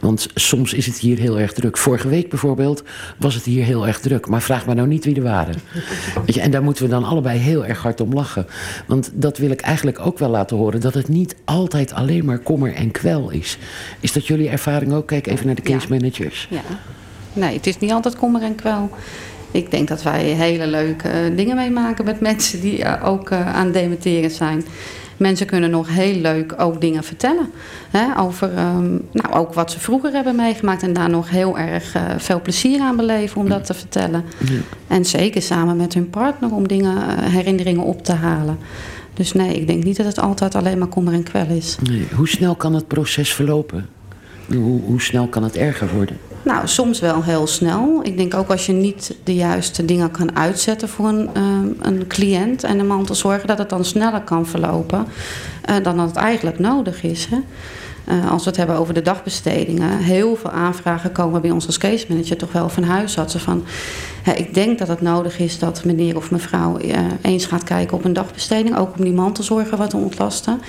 Want soms is het hier heel erg druk. Vorige week bijvoorbeeld was het hier heel erg druk. Maar vraag maar nou niet wie er waren. Weet je, en daar moeten we dan allebei heel erg hard om lachen. Want dat wil ik eigenlijk ook wel laten horen. Dat het niet altijd alleen maar kommer en kwel is. Is dat jullie ervaring ook? Kijk even naar de case managers. Ja. Nee, het is niet altijd kommer en kwel. Ik denk dat wij hele leuke dingen meemaken met mensen die uh, ook uh, aan het dementeren zijn. Mensen kunnen nog heel leuk ook dingen vertellen. Hè, over um, nou, ook wat ze vroeger hebben meegemaakt. En daar nog heel erg uh, veel plezier aan beleven om dat te vertellen. Ja. En zeker samen met hun partner om dingen, herinneringen op te halen. Dus nee, ik denk niet dat het altijd alleen maar kommer en kwel is. Nee. Hoe snel kan het proces verlopen? Hoe, hoe snel kan het erger worden? Nou, soms wel heel snel. Ik denk ook als je niet de juiste dingen kan uitzetten voor een, uh, een cliënt en de mantelzorger, dat het dan sneller kan verlopen uh, dan dat het eigenlijk nodig is. Hè? Uh, als we het hebben over de dagbestedingen, heel veel aanvragen komen bij ons als case manager toch wel van huisartsen van. ik denk dat het nodig is dat meneer of mevrouw eens gaat kijken op een dagbesteding, ook om die mantelzorger wat te ontlasten.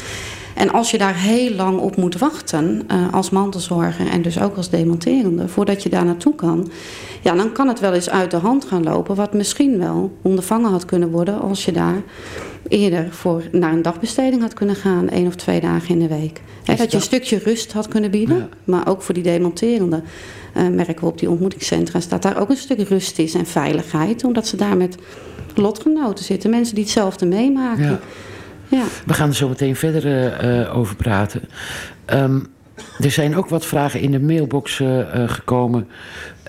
En als je daar heel lang op moet wachten, uh, als mantelzorger en dus ook als demonterende, voordat je daar naartoe kan, ja, dan kan het wel eens uit de hand gaan lopen, wat misschien wel ondervangen had kunnen worden als je daar eerder voor naar een dagbesteding had kunnen gaan, één of twee dagen in de week. He, dat je een stukje rust had kunnen bieden, maar ook voor die demonterende uh, merken we op die ontmoetingscentra dat daar ook een stuk rust is en veiligheid, omdat ze daar met lotgenoten zitten, mensen die hetzelfde meemaken. Ja. Ja. We gaan er zo meteen verder uh, over praten. Um, er zijn ook wat vragen in de mailbox uh, gekomen.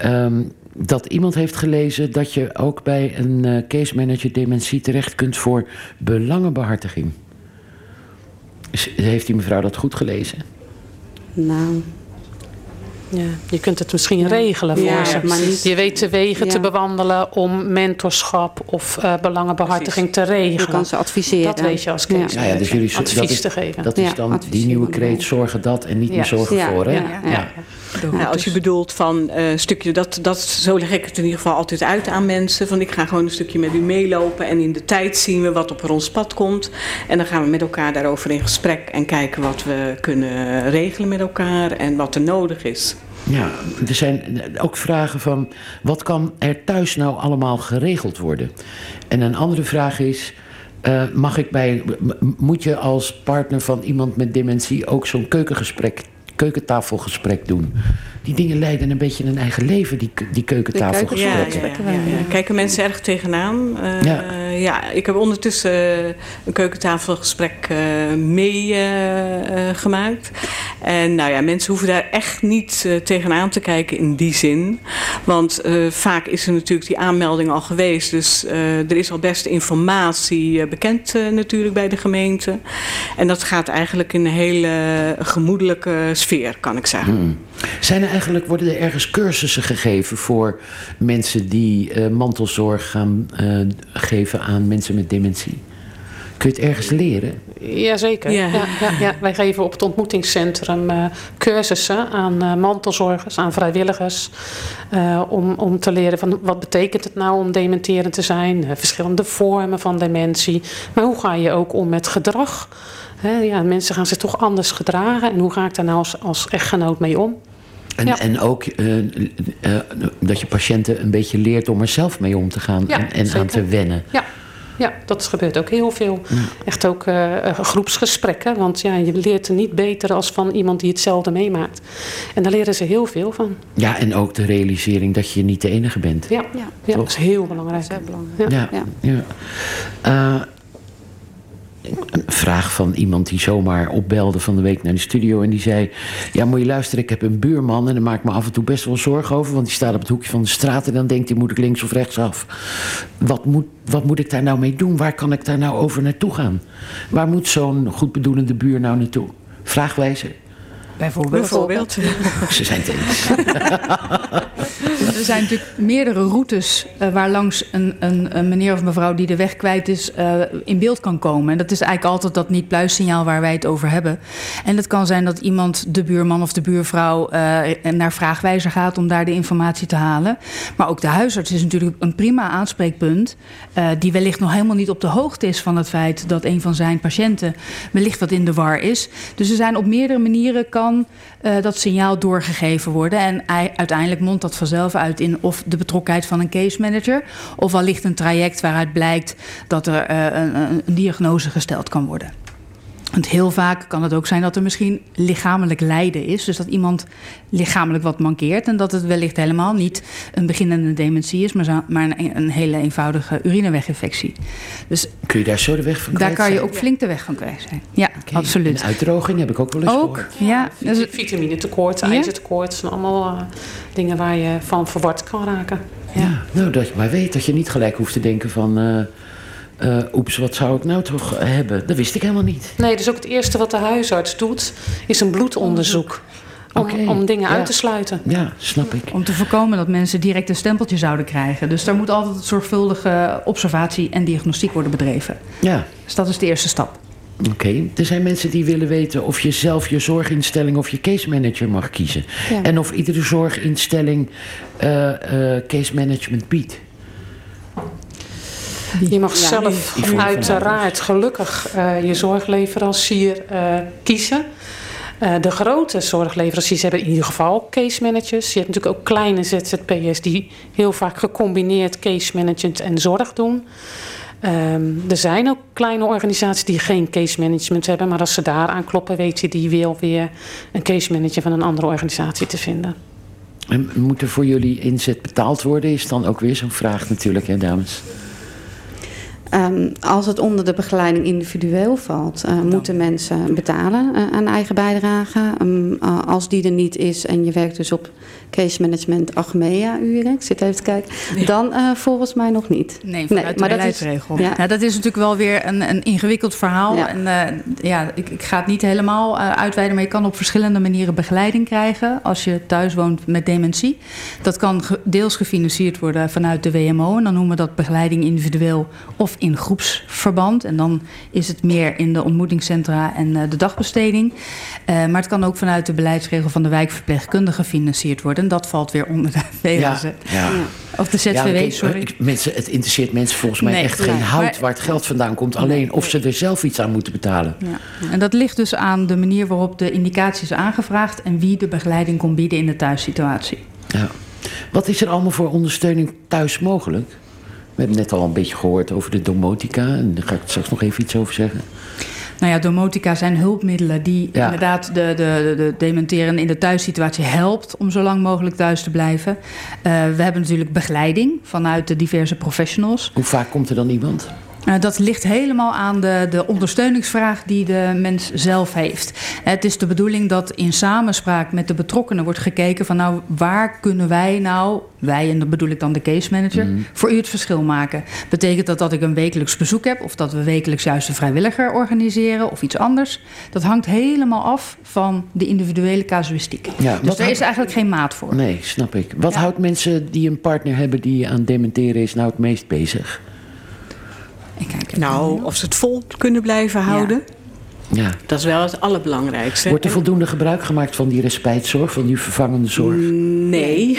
Um, dat iemand heeft gelezen dat je ook bij een uh, case manager dementie terecht kunt voor belangenbehartiging. Heeft die mevrouw dat goed gelezen? Nou, ja, je kunt het misschien regelen voor ja, ze. Maar niet, je weet de wegen ja. te bewandelen om mentorschap of uh, belangenbehartiging Precies. te regelen. Je kan ze adviseren. Dat weet je als case ja. ja, dus jullie advies dat is, te geven. Dat is dan die nieuwe kreet, zorgen dat en niet meer zorgen voor. Hè? Ja. Nou, als je bedoelt van uh, een stukje, dat, dat, zo leg ik het in ieder geval altijd uit aan mensen. Van ik ga gewoon een stukje met u meelopen en in de tijd zien we wat op ons pad komt. En dan gaan we met elkaar daarover in gesprek en kijken wat we kunnen regelen met elkaar en wat er nodig is. Ja, er zijn ook vragen van wat kan er thuis nou allemaal geregeld worden? En een andere vraag is. Uh, mag ik bij, moet je als partner van iemand met dementie ook zo'n keukengesprek, keukentafelgesprek doen? die dingen leiden een beetje een eigen leven, die, die keukentafelgesprekken. Ja, ja, ja, ja, Kijken mensen erg tegenaan. Uh, ja. ja, ik heb ondertussen een keukentafelgesprek uh, meegemaakt. En nou ja, mensen hoeven daar echt niet tegenaan te kijken in die zin. Want vaak is er natuurlijk die aanmelding al geweest. Dus er is al best informatie bekend natuurlijk bij de gemeente. En dat gaat eigenlijk in een hele gemoedelijke sfeer, kan ik zeggen. Hmm. Zijn er eigenlijk, worden er ergens cursussen gegeven voor mensen die mantelzorg gaan geven aan mensen met dementie? Kun je het ergens leren? Jazeker. Ja. Ja, ja, ja. Wij geven op het ontmoetingscentrum uh, cursussen aan mantelzorgers, aan vrijwilligers. om, om te leren van wat betekent het nou om dementerend te zijn. verschillende vormen van dementie. Maar hoe ga je ook om met gedrag? ja, mensen gaan zich toch anders gedragen. En hoe ga ik daar nou als, als echtgenoot mee om? En, ja. en ook uh, uh, dat je patiënten een beetje leert om er zelf mee om te gaan ja, en, en aan te wennen. Ja. Ja, dat gebeurt ook heel veel. Ja. Echt ook uh, groepsgesprekken. Want ja, je leert er niet beter als van iemand die hetzelfde meemaakt. En daar leren ze heel veel van. Ja, en ook de realisering dat je niet de enige bent. Ja, ja. dat is heel belangrijk. Dat is heel belangrijk. Ja. Ja. Een vraag van iemand die zomaar opbelde van de week naar de studio. En die zei: Ja, moet je luisteren, ik heb een buurman. En daar maak ik me af en toe best wel zorgen over. Want die staat op het hoekje van de straat. En dan denkt hij: Moet ik links of rechts af? Wat moet, wat moet ik daar nou mee doen? Waar kan ik daar nou over naartoe gaan? Waar moet zo'n goedbedoelende buur nou naartoe? Vraagwijzer. Bijvoorbeeld. Bijvoorbeeld. Ze zijn eens. er zijn natuurlijk meerdere routes uh, waar langs een, een, een, meneer of mevrouw die de weg kwijt is uh, in beeld kan komen. En dat is eigenlijk altijd dat niet-pluissignaal waar wij het over hebben. En het kan zijn dat iemand, de buurman of de buurvrouw, uh, naar vraagwijzer gaat om daar de informatie te halen. Maar ook de huisarts is natuurlijk een prima aanspreekpunt. die wellicht nog helemaal niet op de hoogte is van het feit dat een van zijn patiënten wellicht wat in de war is. Dus er zijn op meerdere manieren kan uh, dat signaal doorgegeven worden. En uiteindelijk mondt dat vanzelf uit in of de betrokkenheid van een case manager. Of wellicht een traject waaruit blijkt dat er een, een diagnose gesteld kan worden. Want heel vaak kan het ook zijn dat er misschien lichamelijk lijden is. Dus dat iemand lichamelijk wat mankeert. En dat het wellicht helemaal niet een beginnende dementie is, maar, maar een, een, hele eenvoudige urineweginfectie. Dus Kun je daar zo de weg van kwijt Daar kan je ook flink de weg van kwijt zijn. Ja, okay. absoluut. En uitdroging heb ik ook wel eens ook, gehoord. Ja, ja dus, vitamine tekort, ijzertekort. zijn allemaal uh, dingen waar je van verward kan raken. Ja, ja nou, dat je maar weet dat je niet gelijk hoeft te denken van... Uh, uh, oeps, wat zou ik nou toch hebben? Dat wist ik helemaal niet. Nee, dus ook het eerste wat de huisarts doet, is een bloedonderzoek. Om, okay. om dingen ja. uit te sluiten. Ja, snap ik. Om te voorkomen dat mensen direct een stempeltje zouden krijgen. Dus daar moet altijd zorgvuldige observatie en diagnostiek worden bedreven. Ja. Dus dat is de eerste stap. Oké, okay. er zijn mensen die willen weten of je zelf je zorginstelling of je case manager mag kiezen. Ja. En of iedere zorginstelling uh, uh, case management biedt. Je mag Ja. zelf uiteraard gelukkig eh, je zorgleverancier eh, kiezen. Eh, de grote zorgleveranciers hebben in ieder geval case managers. Je hebt natuurlijk ook kleine ZZP'ers die heel vaak gecombineerd case management en zorg doen. Ehm, er zijn ook kleine organisaties die geen case management hebben, maar als ze daar aankloppen, weet je die wel weer een case manager van een andere organisatie te vinden. En moet er voor jullie inzet betaald worden? Is dan ook weer zo'n vraag natuurlijk, hè, dames? Ehm, als het onder de begeleiding individueel valt, eh, moeten mensen betalen eh, aan eigen bijdrage. Ehm, eh, als die er niet is en je werkt dus op case management Achmea uren, ik zit even te kijken, dan volgens mij nog niet. Nee, vanuit de beleidsregel. ja. Ja. dat is natuurlijk wel weer een, een ingewikkeld verhaal. Ja. En ja, ik, ik ga het niet helemaal uitweiden, maar je kan op verschillende manieren begeleiding krijgen als je thuis woont met dementie. Dat kan deels gefinancierd worden vanuit de WMO. En dan noemen we dat begeleiding individueel of in groepsverband. En dan is het meer in de ontmoetingscentra en eh, de dagbesteding. Eh, maar het kan ook vanuit de beleidsregel van de wijkverpleegkundige gefinancierd worden. En dat valt weer onder de VLZ. ja. Of de ZVW, Ja, sorry. ik- mensen, het interesseert mensen volgens mij Nee, echt geen hout Maar- waar het geld vandaan komt. Alleen of ze er zelf iets aan moeten betalen. Ja. En dat ligt dus aan de manier waarop de indicatie is aangevraagd en wie de begeleiding kon bieden in de thuissituatie. Ja. Wat is er allemaal voor ondersteuning thuis mogelijk? We hebben net al een beetje gehoord over de domotica. En daar ga ik straks nog even iets over zeggen. Nou ja, domotica zijn hulpmiddelen die Ja. inderdaad de, de, de dementeren in de thuissituatie helpt om zo lang mogelijk thuis te blijven. Eh, we hebben natuurlijk begeleiding vanuit de diverse professionals. Hoe vaak komt er dan iemand? Eh, dat ligt helemaal aan de, de ondersteuningsvraag die de mens zelf heeft. Het is de bedoeling dat in samenspraak met de betrokkenen wordt gekeken van nou waar kunnen wij nou, wij en dan bedoel ik dan de case manager, voor u het verschil maken. Betekent dat dat ik een wekelijks bezoek heb of dat we wekelijks juist een vrijwilliger organiseren of iets anders? Dat hangt helemaal af van de individuele casuïstiek. Ja, dus er is eigenlijk geen maat voor. Nee, snap ik. Wat houdt mensen die een partner hebben die aan dementeren is nou het meest bezig? Nou, of ze het vol kunnen blijven houden. Ja. Dat is wel het allerbelangrijkste. Wordt er voldoende gebruik gemaakt van die respijtzorg, van die vervangende zorg? Nee.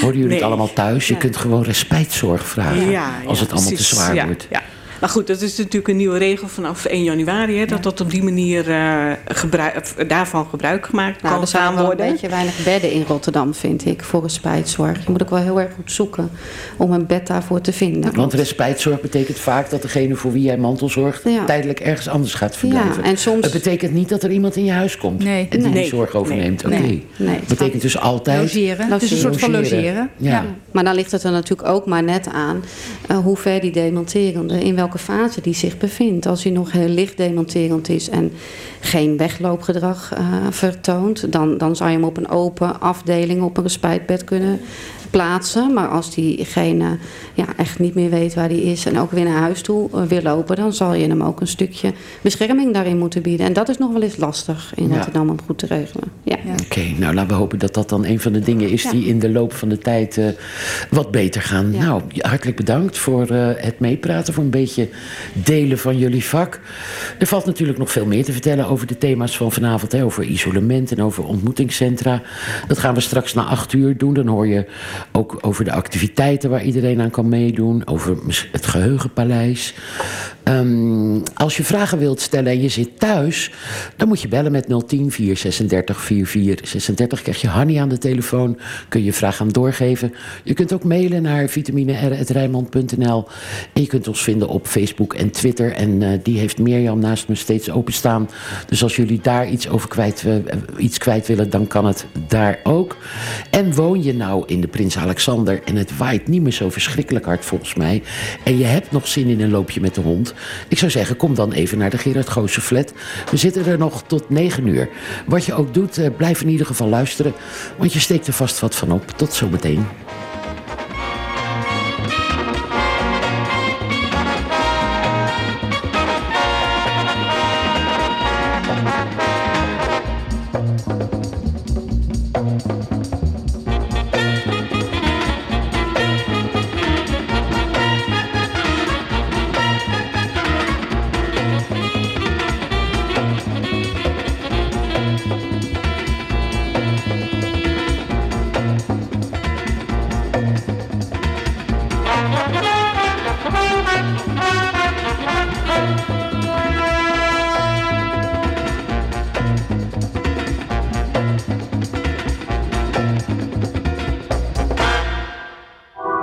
Hoorden jullie het allemaal thuis? Je Ja. kunt gewoon respijtzorg vragen Ja, als ja, het allemaal precies. te zwaar Ja, wordt. Ja. Maar goed, dat is natuurlijk een nieuwe regel vanaf 1 januari. Hè, dat dat op die manier eh, gebruik, daarvan gebruik gemaakt Nou, kan er zijn wel een worden. beetje weinig bedden in Rotterdam, vind ik, voor respijtzorg. Je moet ook wel heel erg goed zoeken om een bed daarvoor te vinden. Want respijtzorg betekent vaak dat degene voor wie jij mantelzorgt Ja. tijdelijk ergens anders gaat verblijven. Ja, en soms- Het betekent niet dat er iemand in je huis komt Nee. en die Nee. die zorg overneemt. Nee. Oké. Nee. Nee, het betekent dus altijd Logeren. Het is een soort van logeren. Ja. Maar dan ligt het er natuurlijk ook maar net aan eh, hoe ver die dementerende, in fase die zich bevindt. Als hij nog heel licht dementerend is en geen wegloopgedrag eh, vertoont, dan, dan zou je hem op een open afdeling op een respijtbed kunnen plaatsen. Maar als diegene ja, echt niet meer weet waar hij is en ook weer naar huis toe eh, wil lopen, dan zal je hem ook een stukje bescherming daarin moeten bieden. En dat is nog wel eens lastig in Ja. Rotterdam om goed te regelen. Ja. Oké, nou laten we hopen dat dat dan een van de dingen is Ja. die in de loop van de tijd eh, wat beter gaan. Ja. Nou, hartelijk bedankt voor eh, het meepraten, voor een beetje delen van jullie vak. Er valt natuurlijk nog veel meer te vertellen over de thema's van vanavond, hè, over isolement en over ontmoetingscentra. Dat gaan we straks na acht uur doen. Dan hoor je ook over de activiteiten waar iedereen aan kan meedoen, over het geheugenpaleis. Ehm, als je vragen wilt stellen en je zit thuis, dan moet je bellen met 010 436 4436. Krijg je Hanny aan de telefoon, kun je je vraag aan doorgeven. Je kunt ook mailen naar vitamineR.rijnmond.nl. En je kunt ons vinden op Facebook en Twitter. En eh, die heeft Mirjam naast me steeds openstaan. Dus als jullie daar iets over kwijt, eh, iets kwijt willen, dan kan het daar ook. En woon je nou in de Prins Alexander en het waait niet meer zo verschrikkelijk hard volgens mij. En je hebt nog zin in een loopje met de hond. Ik zou zeggen, kom dan even naar de Gerard Goosse flat. We zitten er nog tot 9 uur. Wat je ook doet, eh, blijf in ieder geval luisteren. Want je steekt er vast wat van op. Tot zometeen.